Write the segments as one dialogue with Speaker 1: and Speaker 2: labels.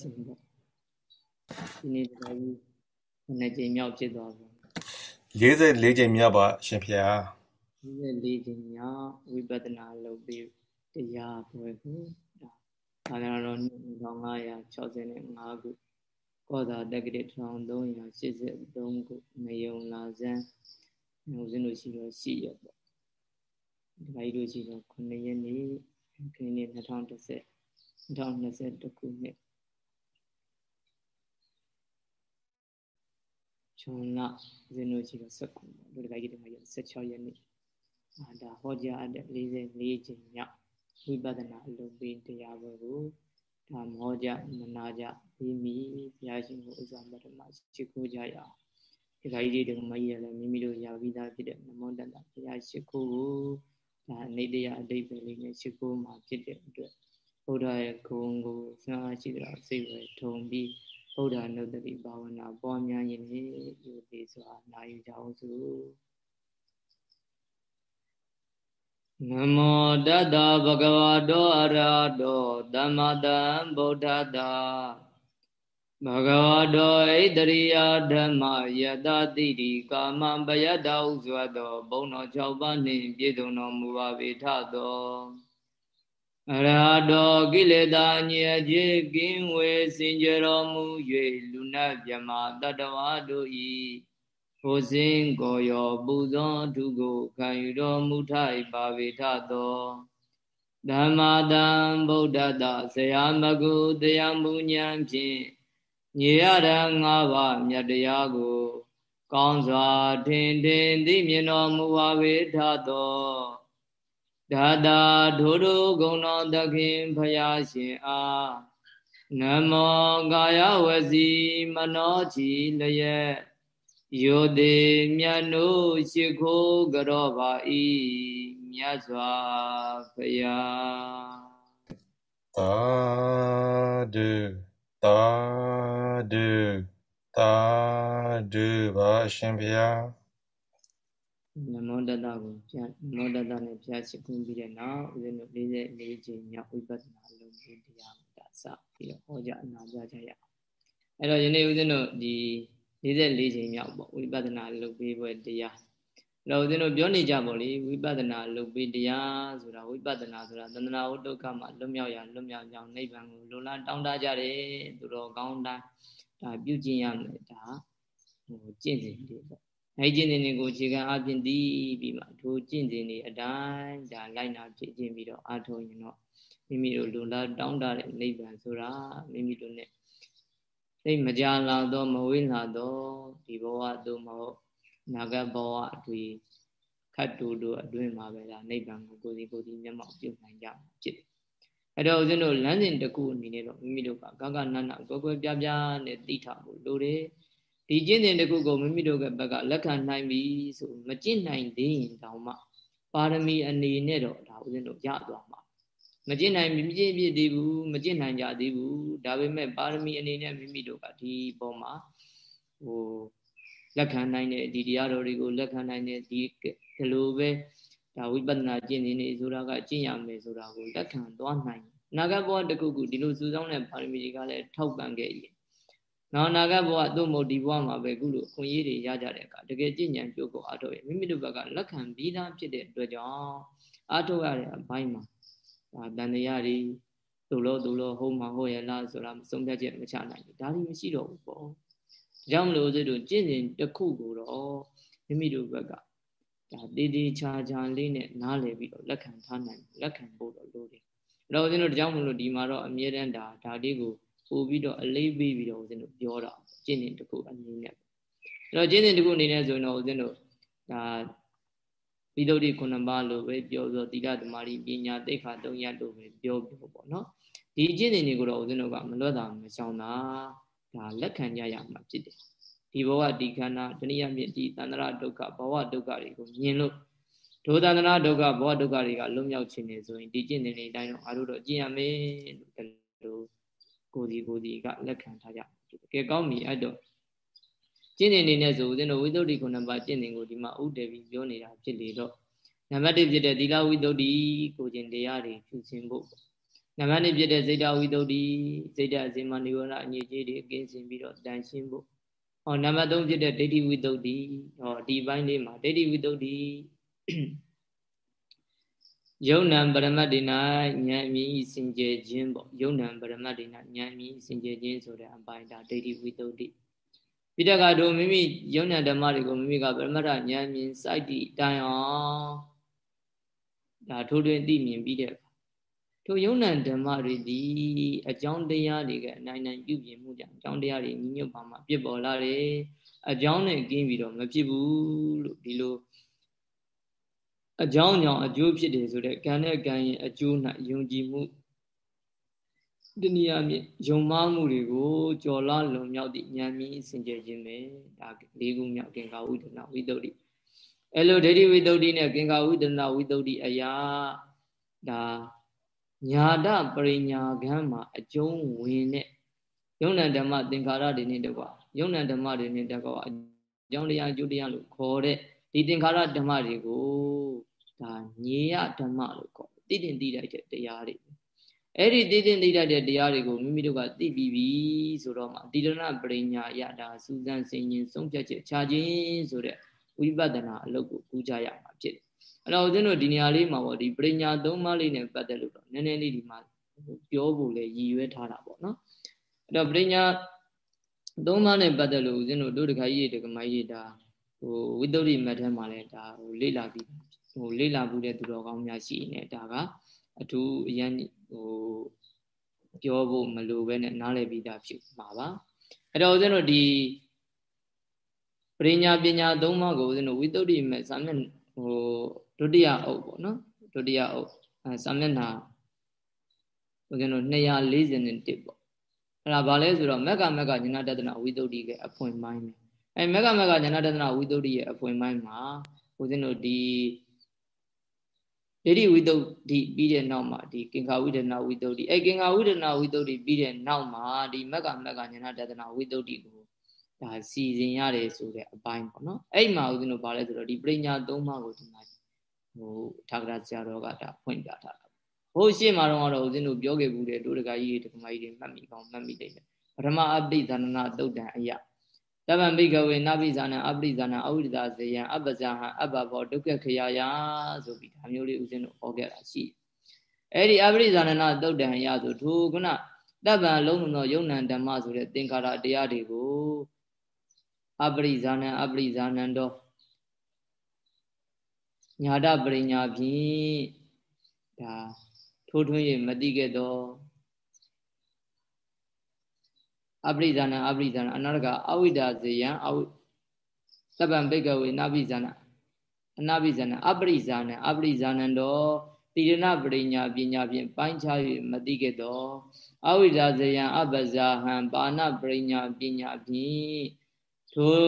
Speaker 1: စဉ်ပေါ့ဒီနေ့တရားကြီးနှစ်ကြိမ်မြောက်ဖြစ်သွားပြီ
Speaker 2: 44ကြိမ်မြောက်ပါရှင်ဖေဟာ
Speaker 1: 44ကြိမ်မြောက်ဝိပဿနာလုပ်ပြီးတရားပွဲကိုဒါသာသနာတော်2565ခုကောသာတက္ကတိ1383ခုမယုံလာဇန်ဦးဇင်းတို့ရှိတော့ရှိရပေါ့ဒီကကြီးတို့ရှိတော့9ရက်နေ့ခရစ်နှစ်2010 2021ခုနှစ် ဇွန်လဇင်းတို့ရှိတော့19ပေါ့ဒီကကြီးတွေမှာ16ရက်နေ့အာဒါဟောကြားအပ်တဲ့44ကျင်းမြောက်ဝိပဿနာအလုံးပေးတရားပွဲကိုဒါမောကြမနာကြပြီးမိဘုရားရှင်ကိုဥစ္စာပထမရှိခိုးကြရအောင်ဒီကကြီးတွေမကြီးရလည်းမိမိတို့ရပြီးသားဖြစ်တဲ့နမောတတဘုရားရှိခိုးကိုဒါအနေတရားအတိတ်ပဲလေးနဲ့ရှိခိုးမှာဖြစ်တဲ့အတွက်ဘုရားရဲ့ဂုဏ်ကိုစံအားရှိတဲ့စိတ်ဝယ်ထုံပြီး ဗုဒ္ဓနုတ္တိဘာဝနာပွားများရင်လေယူသေးစွာနာယူကြအောင်စို့နမောတတဗုဒ္ဓဝါတောအရဟတောသမ္မာသမ္ဗုဒ္ဓတာဘဂဝတောဣတရိယဓမ္မယတတိတိကာမံပယတ္တဥစွတ်သောဘုံတော်၆ပါးနှင့်ပြည့်စုံတော်မူပါပေထသောအ ရဟတောကိလေသာညေခြင်းကင်းဝေစင်ကြတော်မူ၍လူနာမြမတတ္တဝါတို့၏ဟိုစဉ်ကိုရောပူဇော်ထုကိုခံယူတော်မူထိုက်ပါပေထသောဓမ္မာတံဗုဒ္ဓတဆရာမကုတရားမူဉဏ်ဖြင့်ညီရတဲ့ငါးပါးမြတ်တရားကို ကောင်းစွာထင်ထင်သိမြင်တော်မူပါပေထသော ဒါတာဒုဒုဂုဏတော်သခင်ဖယားရှင်အားနမောကာယဝစီမနောချီလျက်ယောတိမြတ်နိုးရှိခိုးကြောပါဤမြတ်စွာဘုရား
Speaker 2: သာဓုသာဓုသာဓုပါရှင်ဘုရား
Speaker 1: နမောတတကိုပြနမောတတနဲ့ပြရှိခိုးပြီးတဲ့နောက်ဦးဇင်းတို့44ချိန်မြောက်ဝိပဿနာလုံးကြီးတရားကိုဒါစပြီးတော့ဟောကြားအနာပြကြရအောင်အဲ့တော့ယနေ့ဦးဇင်းတို့ဒီ44ချိန်မြောက်ပေါ့ဝိပဿနာလုပ်ပေးပွဲတရားတော့ဦးဇင်းတို့ပြောနေကြပေါ့လေဝိပဿနာလုပ်ပေးတရားဆိုတာဝိပဿနာဆိုတာသန္တနာဝဒုက္ခမှာလွတ်မြောက်ရလွတ်မြောက်ကြောင်းနိဗ္ဗာန်ကိုလုံလတောင်းတကြတယ်သူတော်ကောင်းတိုင်းဒါပြုကျင့်ရမယ်ဒါဟိုကျင့်စဉ်တွေပေါ့ အဲဒီကျင့်စဉ်တွေကိုအခြေခံအပြင်တည်ပြီးမှထိုကျင့်စဉ်တွေအတိုင်းဒါလိုက်နာဖြစ်ခြင်းပြီးတော့အားထုတ်ရင်တော့မိမိတို့လုံလတောင်းတတဲ့နိဗ္ဗာန်ဆိုတာမိမိတို့ ਨੇ သိမကြလာတော့မဝေးလာတော့ဒီဘဝသို့မဟုတ်နာဂတ်ဘဝအတွေ့ခတ်တူတို့အတွင်းမှာပဲဒါနိဗ္ဗာန်ကိုကိုယ်စီကိုယ်စီမျက်မှောက်ပြုနိုင်ကြမှာဖြစ်တယ်။အဲ့တော့ဦးဇင်းတို့လမ်းစဉ်တစ်ခုအနေနဲ့တော့မိမိတို့ကဂဂနနကွယ်ကွယ်ပြားပြားနဲ့သိထားဖို့လိုတယ်။ ဒီကျင့်စဉ်တစ်ခုကိုမိမိတို့ကဘက်ကလက်ခံနိုင်ပြီဆိုမကျင့်နိုင်သေးရင်တောင်မှပါရမီအနေနဲ့တော့ဒါဦးဇင်းတို့ရသွားမှာမကျင့်နိုင်မကျင့်ပြည့်သေးဘူးမကျင့်နိုင်ကြသေးဘူးဒါပေမဲ့ပါရမီအနေနဲ့မိမိတို့ကဒီပေါ်မှာဟိုလက်ခံနိုင်တဲ့ဒီတရားတော်တွေကိုလက်ခံနိုင်တဲ့ဒီဒီလိုပဲဒါဝိပဿနာကျင့်နေနေဆိုတာကကျင့်ရမယ်ဆိုတာကိုလက်ခံသွားနိုင်နာဂဘောတခုခုဒီလိုစုဆောင်းတဲ့ပါရမီတွေကလည်းထောက်ပံ့ခဲ့ရင် နောက်နာဂဘောသို့မဟုတ်ဒီဘဝမှာပဲခုလိုအခွင့်အရေးတွေရကြတဲ့အခါတကယ်ကျင့်ဉာဏ်ကြိုးကိုအားထုတ်ရမိမိတို့ဘက်ကလက်ခံပြီးသားဖြစ်တဲ့အတွက်ကြောင့်အားထုတ်ရတဲ့အပိုင်းမှာဒါတန်တရားတွေသူလို့သူလို့ဟုတ်မှာဟုတ်ရဲ့လားဆိုတာမဆုံးဖြတ်ချက်မချနိုင်ဘူးဒါတွေမရှိတော့ဘူးပေါ့ဒါကြောင့်မလို့ဆိုတော့ကျင့်စဉ်တစ်ခုကိုတော့မိမိတို့ဘက်ကဒါတည်တည်ချာချာလေးနဲ့နားလည်ပြီးတော့လက်ခံထားနိုင်လက်ခံဖို့တော့လိုတယ်အဲ့တော့ဦးဇင်းတို့ဒါကြောင့်မလို့ဒီမှာတော့အမြဲတမ်းဒါဒါလေးကို ပို့ပြီးတော့အလေးပေးပြီးတော့ဦးဇင်းတို့ပြောတာကျင့်စဉ်တစ်ခုအနေနဲ့အဲ့တော့ကျင့်စဉ်တစ်ခုအနေနဲ့ဆိုရင်တော့ဦးဇင်းတို့ဒါပိဋုဒ္ဓိခုနှစ်ပါးလို့ပဲပြောဆိုသီလသမာဓိပညာသိက္ခာသုံးရပ်လို့ပဲပြောပြောပေါ့နော်ဒီအကျင့်တွေကိုတော့ဦးဇင်းတို့ကမလွတ်တာမရှောင်တာဒါလက်ခံကြရမှာဖြစ်တယ်ဒီဘဝဒီခန္ဓာတဏှိယမြင့်ဒီသန္တရဒုက္ခဘဝဒုက္ခတွေကိုမြင်လို့ဒုသန္တရဒုက္ခဘဝဒုက္ခတွေကလွတ်မြောက်ခြင်းနေဆိုရင်ဒီကျင့်နေတဲ့အတိုင်းတော့အားလို့တော့ကျင့်ရမယ်လို့ ကိုဒီကိုဒီကလက်ခံထားကြတယ်ကဲကောင်းပြီအဲ့တော့ကျင့်နေနေနဲ့ဆိုဦးဇင်းတို့ဝိသုဒ္ဓိခုနှစ်ပါးကျင့်နေကိုဒီမှာဥတည်ပြီးပြောနေတာဖြစ်လေတော့နံပါတ်1ဖြစ်တဲ့သီလဝိသုဒ္ဓိကိုကျင့်တရားတွေဖြူစင်ဖို့နံပါတ်2ဖြစ်တဲ့စိတ်တဝိတ္တုစိတ်တအစင်မနိဝရအညစ်အကြေးတွေအကင်းစင်ပြီးတော့တန်ရှင်းဖို့ဟောနံပါတ်3ဖြစ်တဲ့ဒိဋ္ဌိဝိတ္တုဟောဒီဘိုင်းလေးမှာဒိဋ္ဌိဝိတ္တု ယုံနံပရမတ်တိနာဉာဏ်မြင်စင်ကြယ်ခြင်းပေါ့ယုံနံပရမတ်တိနာဉာဏ်မြင်စင်ကြယ်ခြင်းဆိုတဲ့အပိုင်းဒါဒိဋ္ဌိဝိတ္တုပိဋကတို့မိမိယုံနံဓမ္မတွေကိုမိမိကပရမတ္ထဉာဏ်မြင်စိုက်တည်တိုင်အောင်ဒါထိုးထွင်းသိမြင်ပြီးတဲ့ထိုယုံနံဓမ္မတွေဒီအကြောင်းတရားတွေကအနိုင်နိုင်ပြုပြင်မှုကြောင့်အကြောင်းတရားတွေညီညွတ်ပါမှပြစ်ပေါ်လာတယ်အကြောင်းနဲ့ကင်းပြီးတော့မဖြစ်ဘူးလို့ဒီလို အကြောင်းကြောင့်အကျိုးဖြစ်တယ်ဆိုတဲ့ကံနဲ့ကံရဲ့အကျိုး၌ယုံကြည်မှုတနည်းအားဖြင့်ယုံမှားမှုတွေကိုကြော်လာလွန်မြောက်သည့်ဉာဏ်မြင်စင်ကြယ်ခြင်းပဲဒါလေးခုမြောက်ကင်္ကာဝိဒနာဝိတ္တုတိအဲ့လိုဒိဋ္ဌိဝိတ္တုတိနဲ့ကင်္ကာဝိဒနာဝိတ္တုတိအရာဒါညာတပရိညာကံမှာအကျုံးဝင်တဲ့ယုံ nant ဓမ္မသင်္ခါရတွေနဲ့တကွာယုံ nant ဓမ္မတွေနဲ့တကွာအကြောင်းတရားအကျိုးတရားလို့ခေါ်တဲ့ဒီသင်္ခါရဓမ္မတွေကို ဒါညေယဓမ္မလို့ခေါ်တယ်သိတင်သိတဲ့တရားတွေအဲ့ဒီသိသိသိတတ်တဲ့တရားတွေကိုမိမိတို့ကသိပြီးပြီဆိုတော့မှတိရဏပရိညာယတာစူးစမ်းစင်ရင်ဆုံးဖြတ်ချက်ချခြင်းဆိုတဲ့ဝိပဿနာအလုပ်ကိုကူးကြရမှာဖြစ်တယ်။အဲ့တော့ဦးဇင်းတို့ဒီနေရာလေးမှာပေါ့ဒီပရိညာသုံးပါးလေးနဲ့ပတ်သက်လို့တော့နည်းနည်းလေးဒီမှာပြောဖို့လေရည်ရွယ်ထားတာပေါ့နော်။အဲ့တော့ပရိညာသုံးပါးနဲ့ပတ်သက်လို့ဦးဇင်းတို့တို့တခါကြီးတကမကြီးဒါဟိုဝိတ္တုရိမတ်ထဲမှာလည်းဒါဟိုလေ့လာပြီး ဟိုလေ့လာမှုတဲ့သူတော်ကောင်းများရှိနေဒါကအထူးအရင်ဟိုပြောဖို့မလိုပဲနဲ့နားလည်ပြီးသားဖြစ်မှာပါအဲ့တော့ဦးဇင်းတို့ဒီပရိညာပညာသုံးပါးကိုဦးဇင်းတို့ဝိသုဒ္ဓိမဲ့စာမျက်ဟိုဒုတိယအုပ်ပေါ့နော်ဒုတိယအုပ်အဲစာမျက်နှာဦးဇင်းတို့241ပေါ့အဲ့ဒါဘာလဲဆိုတော့မက္ကမက္ကဉာဏတဒနာဝိသုဒ္ဓိကအဖွင့်ပိုင်းပဲအဲမက္ကမက္ကဉာဏတဒနာဝိသုဒ္ဓိရဲ့အဖွင့်ပိုင်းမှာဦးဇင်းတို့ဒီ ဒိဋ္ဌိဝိတုဒ္ဓိပြီးတဲ့နောက်မှာဒီကင်္ခာဝိဒနာဝိတုဒ္ဓိအဲကင်္ခာဝိဒနာဝိတုဒ္ဓိပြီးတဲ့နောက်မှာဒီမက္ကမက္ကညာတဒနာဝိတုဒ္ဓိကိုဒါစီစဉ်ရတယ်ဆိုတဲ့အပိုင်းပေါ့နော်အဲ့မှာဦးဇင်းတို့ဗာလဲဆိုတော့ဒီပရိညာသုံးပါးကိုဒီမှာဟိုထာဂရဆရာတော်ကဒါဖွင့်ပြထားတာဟိုရှေ့မှာတော့ဦးဇင်းတို့ပြောခဲ့ဘူးတဲ့ဒုဒကကြီးတွေဒကမကြီးတွေမှတ်မိကောင်းမှတ်မိတယ်ပထမအပိသန္နနာတုတ်တံအယ တဗံဘိကဝေနပိဇာနံအပရိဇာနံအဝိဒတာဇေယံအပဇာဟံအပဘောဒုက္ခခရာယဆိုပြီးဒါမျိုးလေးဦးဇင်းတို့ဟောခဲ့တာရှိအဲ့ဒီအပရိဇာနနာသုတ်တံရဆိုထိုခုနတဗံလုံးလုံးသောယုံ nant ဓမ္မဆိုတဲ့သင်္ခါရတရားတွေကိုအပရိဇာနံအပရိဇာနံတော့ညာတပရိညာဖြင့်ဒါထိုးထွင်း၍မတိခဲ့သော အပရိဇာဏအပရိဇာဏအနာတကအဝိဒါဇေယံအဝိသဗ္ဗံဘိကဝေနာပိဇာဏအနာပိဇာဏအပရိဇာဏအပရိဇာဏံတော်တိရဏပရိညာပညာဖြင့်ပိုင်းခြား၍မသိခဲ့သောအဝိဒါဇေယံအပဇာဟံပါဏပရိညာပညာဖြင့်ထို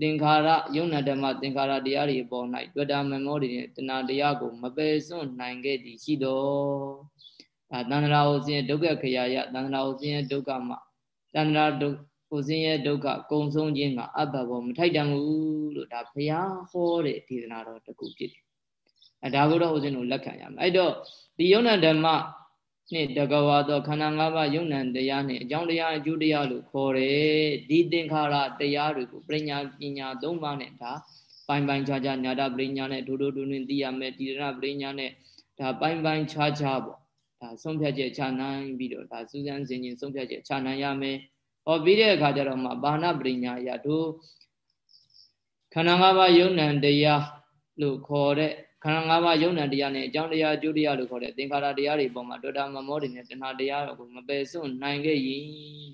Speaker 1: သင်္ခါရယုံနာဓမ္မသင်္ခါရတရားတွေပေါ်၌တွေ့တာမမောတွေနဲ့တဏှာတရားကိုမပယ်စွန့်နိုင်ခဲ့သည်ရှိတော်ဒါတန္တရာဟုစဉ်ဒုက္ခခရာယတန္တရာဟုစဉ်ဒုက္ခမှာ တန္တရာဒုကိုစင်းရဲ့ဒုက္ခကုံဆုံးခြင်းကအဘ္ဗဘောမထိုက်တန်ဘူးလို့ဒါဘုရားဟောတဲ့ဒေသနာတော်တစ်ခုဖြစ်တယ်။အဲဒါကိုတော့ဦးဇင်းတို့လက်ခံရမယ်။အဲ့တော့ဒီယုံနာဓမ္မနဲ့တကဝါသောခန္ဓာ၅ပါးယုံနံတရားနဲ့အကြောင်းတရားအကျိုးတရားလို့ခေါ်တယ်ဒီသင်္ခါရတရားတွေကိုပညာပညာ၃ပါးနဲ့ဒါပိုင်းပိုင်းခြားခြားညာတာပညာနဲ့ဒုဒုဒုတွင်သိရမယ်တိရဏပညာနဲ့ဒါပိုင်းပိုင်းခြားခြားပေါ့ ဒါဆုံးဖြတ်ချက်ချနိုင်ပြီးတော့ဒါစူးစမ်းစင်ချင်းဆုံးဖြတ်ချက်ချနိုင်ရမယ်။ဟောပြီးတဲ့အခါကျတော့မှဘာနာပရိညာယတို့ခန္ဓာ၅ပါးယုံ nant တရားလို့ခေါ်တဲ့ခန္ဓာ၅ပါးယုံ nant တရားနဲ့အကြောင်းတရားအကျိုးတရားလို့ခေါ်တဲ့သင်္ခါရတရားတွေပေါ်မှာတောတာမမောတွေနဲ့တဏှာတရားကိုမပယ်စွန့်နိုင်ခဲ့ရင်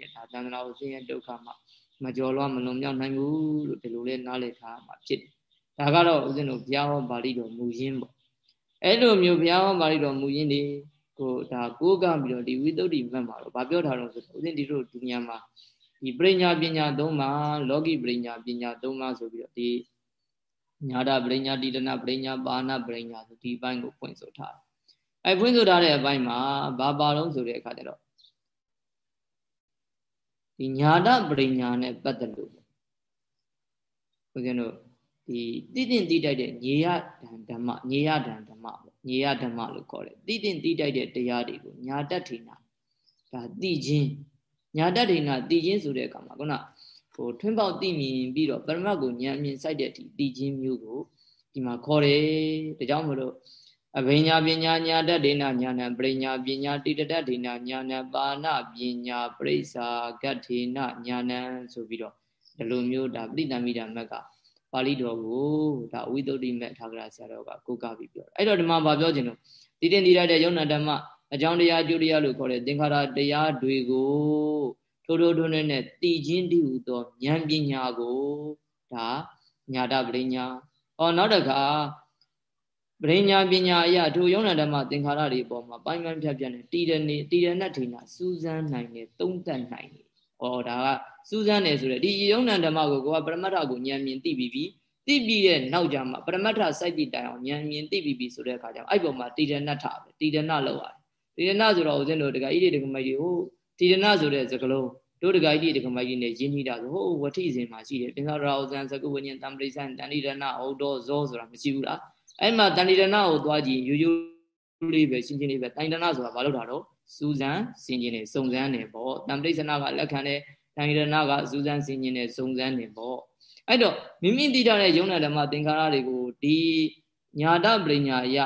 Speaker 1: တဲ့ဒါသန္တရာကိုဆင်းရဲဒုက္ခမှာမကြော်လွှားမလွန်မြောက်နိုင်ဘူးလို့ဒီလိုလဲနားလည်ထားမှာဖြစ်တယ်။ဒါကတော့ဦးဇင်းတို့ဘုရားဟောပါဠိတော်မူရင်းပေါ့။အဲ့လိုမျိုးဘုရားဟောပါဠိတော်မူရင်းတွေ ကိုဒါကိုးကပြီးတော့ဒီဝိသုဒ္ဓိမတ်မှာတော့ဗာပြောထားတော့ဆိုတော့ဦးဇင်းဒီလိုဒုညမှာဒီပရိညာပညာသုံးပါလောကီပရိညာပညာသုံးပါဆိုပြီးတော့ဒီညာတာပရိညာတိတနာပရိညာပါဏပရိညာဆိုဒီဘိုင်းကိုဖွင့်ဆိုထားတယ်အဲဖွင့်ဆိုထားတဲ့အပိုင်းမှာဘာပါလုံးဆိုတဲ့အခါကျတော့ဒီညာတာပရိညာနဲ့ပတ်သက်လို့ဦးဇင်းတို့ဒီတိတိတိတိုက်တဲ့ညေယဓမ္မညေယဓမ္မပေါ့ ညီရဓမ္မလို့ခေါ်တယ်တိတင်တိတိုက်တဲ့တရားတွေကိုညာတတ်ထေနာဒါတိချင်းညာတတ်ထေနာတိချင်းဆိုတဲ့အခါမှာခုနဟိုထွန်းပေါက်တိမြင်ပြီးတော့ပရမတ်ကိုဉာဏ်မြင်စိုက်တဲ့အထိတိချင်းမျိုးကိုဒီမှာခေါ်တယ်ဒါကြောင့်မလို့အဘိညာပညာညာတတ်ဒေနာညာနံပရိညာပညာတိတတတ်ဒေနာညာနံပါဏပညာပရိစ္ဆာဂတ္ထေနညာနံဆိုပြီးတော့ဒီလိုမျိုးဒါပဋိသမိတာမက်က ပါဠိတော်ကိုဒါဝိသုဒ္ဓိမဲ့ထာဂရဆရာတော်ကကိုးကားပြီးပြောတယ်အဲ့တော့ဒီမှာဗာပြောခြင်းလို့တည်တင်တည်ရတဲ့ယုံနာဓမ္မအကြောင်းတရားအကျိုးတရားလို့ခေါ်တဲ့သင်္ခါရတရားတွေကိုထိုးထိုးထွန်းနဲ့တည်ခြင်းတည်ဟူသောဉာဏ်ပညာကိုဒါညာတပရိညာ။အော်နောက်တစ်ခါပရိညာပညာအရာထိုယုံနာဓမ္မသင်္ခါရတွေပေါ်မှာပိုင်းပိုင်းဖြတ်ဖြတ်နဲ့တည်တယ်နေတည်တယ်နဲ့ထိနာစူးစမ်းနိုင်တယ်သုံးသပ်နိုင်တယ်။ အော်ဒါကစူးစမ်းတယ်ဆိုတဲ့ဒီယုံနာဓမ္မကိုကိုကပရမတ္ထကိုဉာဏ်မြင်သိပြီးပြီသိပြီးတဲ့နောက်ကြမှာပရမတ္ထစိုက်ပြီးတိုင်အောင်ဉာဏ်မြင်သိပြီးပြီဆိုတဲ့အခါကျတော့အဲ့ပေါ်မှာတည်တယ်နဲ့ထပဲတည်တယ်နဲ့လောက်ရတယ်။တည်တယ်နဲ့ဆိုတော့ဦးဇင်းတို့တကဣတိတကမကြီးဟိုတည်တယ်နဲ့ဆိုတဲ့စကလုံးတို့တကကြီးတကမကြီးနဲ့ရင်းနှီးတာဆိုဟိုဝဋ္ထိစဉ်မှာရှိတယ်တင်္သာရာဥဇံသကုဝိညာဉ်တံပရိစ္ဆန်တဏိရဏဟုတ်တော်ဇောဆိုတာမရှိဘူးလားအဲ့မှာတဏိရဏကိုသွားကြည့်ရိုးရိုးလေးပဲရှင်းရှင်းလေးပဲတဏိရဏဆိုတာဘာလို့တာတော့ စူးစမ်းစင်ကျင်နေစုံစမ်းနေပေါ့တံပရိစ္ဆနာကလက်ခံတဲ့တဏိရဏကစူးစမ်းစင်ကျင်နေစုံစမ်းနေပေါ့အဲ့တော့မိမိသိတဲ့ယုံနာဓမ္မသင်္ခါရတွေကိုဒီညာတပရိညာယ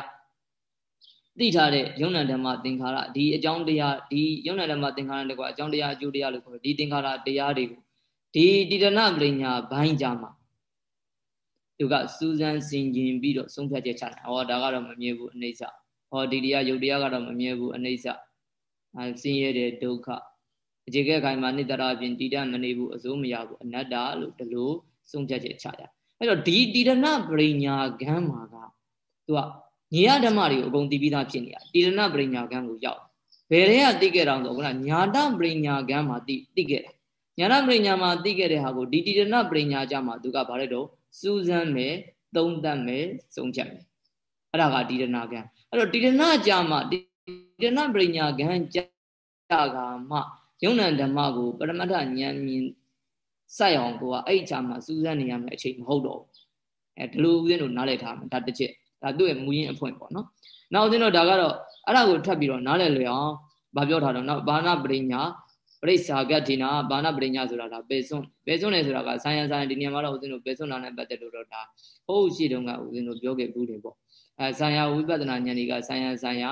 Speaker 1: သိထားတဲ့ယုံနာဓမ္မသင်္ခါရဒီအကြောင်းတရားဒီယုံနာဓမ္မသင်္ခါရတကွာအကြောင်းတရားအကျိုးတရားလို့ခေါ်တယ်ဒီသင်္ခါရတရားတွေကိုဒီတိရဏပရိညာဘိုင်းကြမှာသူကစူးစမ်းစင်ကျင်ပြီးတော့ဆုံးဖြတ်ချက်ချတာဟောဒါကတော့မမြဲဘူးအနိစ္စဟောဒီတရားယုတ်တရားကတော့မမြဲဘူးအနိစ္စ အဲဆင်းရဲတဲ့ဒုက္ခအခြေခဲခိုင်မှာနိတ္တရာအပြင်တည်တတ်မနေဘူးအစိုးမရဘူးအနတ္တလို့ဒီလိုဆုံးဖြတ်ချက်ချရအဲ့တော့ဒီတိရဏပရိညာဂမ်းမှာကသူကညီရဓမ္မတွေကိုအကုန်သိပြီးသားဖြစ်နေတာတိရဏပရိညာကံကိုရောက်ဘယ်တဲ့ကသိခဲ့တော့ဆိုခုနညာတပရိညာကံမှာသိသိခဲ့တာညာတပရိညာမှာသိခဲ့တဲ့ဟာကိုဒီတိရဏပရိညာကြမှာသူကဘာလဲတော့စူးစမ်းမယ်သုံးသပ်မယ်စုံချက်မယ်အဲ့ဒါကတိရဏကံအဲ့တော့တိရဏကြမှာတိ ရဏပရိညာကံကြကမှယုံ nant ဓမ္မကိုပရမတ္ထဉာဏ်မြင်စိုက်အောင်ကိုကအဲ့ကြမှာစူးစမ်းနေရမယ်အချိန်မဟုတ်တော့ဘူးအဲဒီလိုဦးဇင်းတို့နားလည်ထားမယ်ဒါတစ်ချက်ဒါသူ့ရဲ့မူရင်းအဖွင့်ပေါ့နော်နောက်ဦးဇင်းတို့ဒါကတော့အဲ့ဒါကိုထပ်ပြီးတော့နားလည်လွယ်အောင်ဗာပြောထားတော့နောက်ဘာနာပရိညာပရိစ္ဆာကတိနာဘာနာပရိညာဆိုတာဒါပေစွန်းပေစွန်းနေဆိုတာကဆိုင်ရန်ဆိုင်ဒီနေရာမှာတော့ဦးဇင်းတို့ပေစွန်းနာနဲ့ပတ်သက်လို့တော့ဒါဟုတ်ရှိတုန်းကဦးဇင်းတို့ပြောခဲ့ဘူးတယ်ပေါ့အဲဆိုင်ရဝိပဿနာဉာဏ်တွေကဆိုင်ရန်ဆိုင်ရ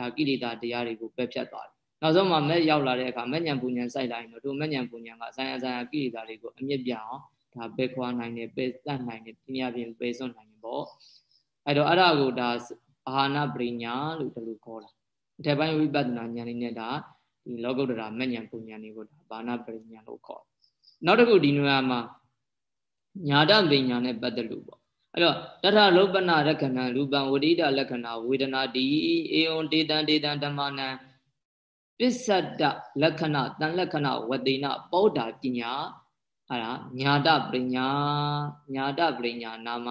Speaker 1: ဒါကိလေသာတရားတွေကိုပယ်ဖြတ်သွားတယ်နောက်ဆုံးမှမဲ့ရောက်လာတဲ့အခါမဲ့ညံပူညံစိုက်လိုက်ရင်တို့မဲ့ညံပူညံကဆိုင်ရန်ဆိုင်ရကိလေသာတွေကိုအမြင့်ပြအောင်ဒါပယ်ခွာနိုင်တယ်ပယ်တတ်နိုင်တယ်ဒီနေရာပြင်ပယ်စွန်းနိုင်တယ်ပေါ့အဲ့တော့အဲ့ဒါကိုဒါအာဟာနပရိညာလို့ဒီလိုခေါ်တာအထက်ပိုင်းဝိပဿနာဉာဏ်လေးနဲ့ဒါဒီလောကုတ္တရာမဉ္ဇဉ်ပူဉ္ဇဉ်တွေကိုဒါဘာနာပရိညာလို့ခေါ်နောက်တစ်ခုဒီနေရာမှာညာတပရိညာနဲ့ပတ်သက်လို့ပေါ့ အဲ့တော့တထလောပနရခဏရူပံဝိဒိတလက္ခဏာဝေဒနာတိအေယံဒေတံဒေတံဓမ္မနံပစ္စတလက္ခဏာတန်လက္ခဏာဝတိနာပောဓာပညာအဲ့ဒါညာတပရိညာညာတပရိညာနာမ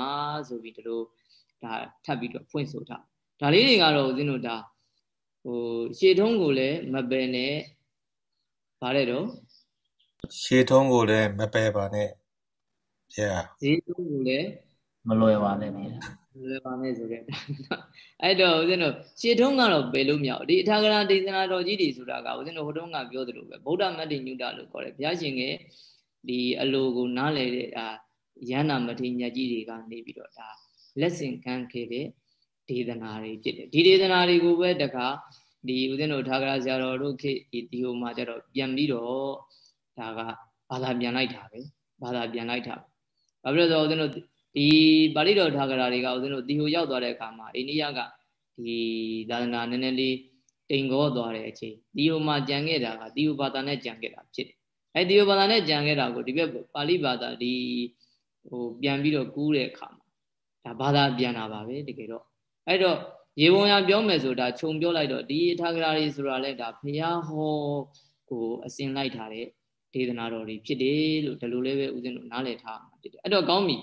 Speaker 1: ဆိုပြီးဒီလိုဒါထပ်ပြီးတော့ဖွင့်ဆိုထားဒါလေးတွေကတော့ဦးဇင်းတို့ဒါဟိုရှေထုံးကိုလည်းမပယ်နဲ့ဗါတဲ့တော့
Speaker 2: ရှေထုံးကိုလည်းမပယ်ပါနဲ့ဗျာ
Speaker 1: ဈေးထုံးကိုလည်း
Speaker 3: မလွယ်ပါနဲ့ဗျာ
Speaker 1: မလွယ်ပါနဲ့ဆိုတဲ့အဲ့တော့ဦးဇင်းတို့ရှေထုံးကတော့ပယ်လို့မရဘူးဒီအထာဂရဒေသနာတော်ကြီးတွေဆိုတာကဦးဇင်းတို့ဟိုတုန်းကပြောသလိုပဲဗုဒ္ဓမတ္တိညုတလို့ခေါ်တယ်ဘုရားရှင်ကဒီအလိုကိုနားလေတဲ့အာယန္နာမထေရကြီးတွေကနေပြီးတော့ဒါလက်ဆင့်ကမ်းခဲ့တဲ့ဒေသနာတွေဖြစ်တယ်ဒီဒေသနာတွေကိုပဲတခါဒီဦးဇင်းတို့ထာဂရဆရာတော်တို့ခေဒီဟိုမှာကျတော့ပြန်ပြီးတော့ဒါကဘာသာပြန်လိုက်တာပဲဘာသာပြန်လိုက်တာဘာဖြစ်လို့ဆိုတော့ဦးဇင်းတို့ ဒီပါဠိတော်ထာဂရတွေကဦးဇင်းတို့ဒီဟိုရောက်သွားတဲ့အခါမှာအိန္ဒိယကဒီသာသနာနည်းနည်းလေးတိမ်ကောသွားတဲ့အချိန်ဒီဟိုမှာကြံခဲ့တာကဒီဟိုဘာသာနဲ့ကြံခဲ့တာဖြစ်တယ်အဲဒီဟိုဘာသာနဲ့ကြံခဲ့တာကိုဒီဘက်ပါဠိဘာသာဒီဟိုပြန်ပြီးတော့ကူးတဲ့အခါဒါဘာသာပြန်တာပါပဲတကယ်တော့အဲ့တော့ရေပုံရပြောမယ်ဆိုတာခြုံပြောလိုက်တော့ဒီအထာဂရာတွေဆိုတာလဲဒါဘုရားဟောကိုအစဉ်လိုက်ထားတဲ့ဒေသနာတော်တွေဖြစ်တယ်လို့ဒီလိုလေးပဲဦးဇင်းတို့နားလည်ထားမှာဖြစ်တယ်အဲ့တော့ကောင်းပြီ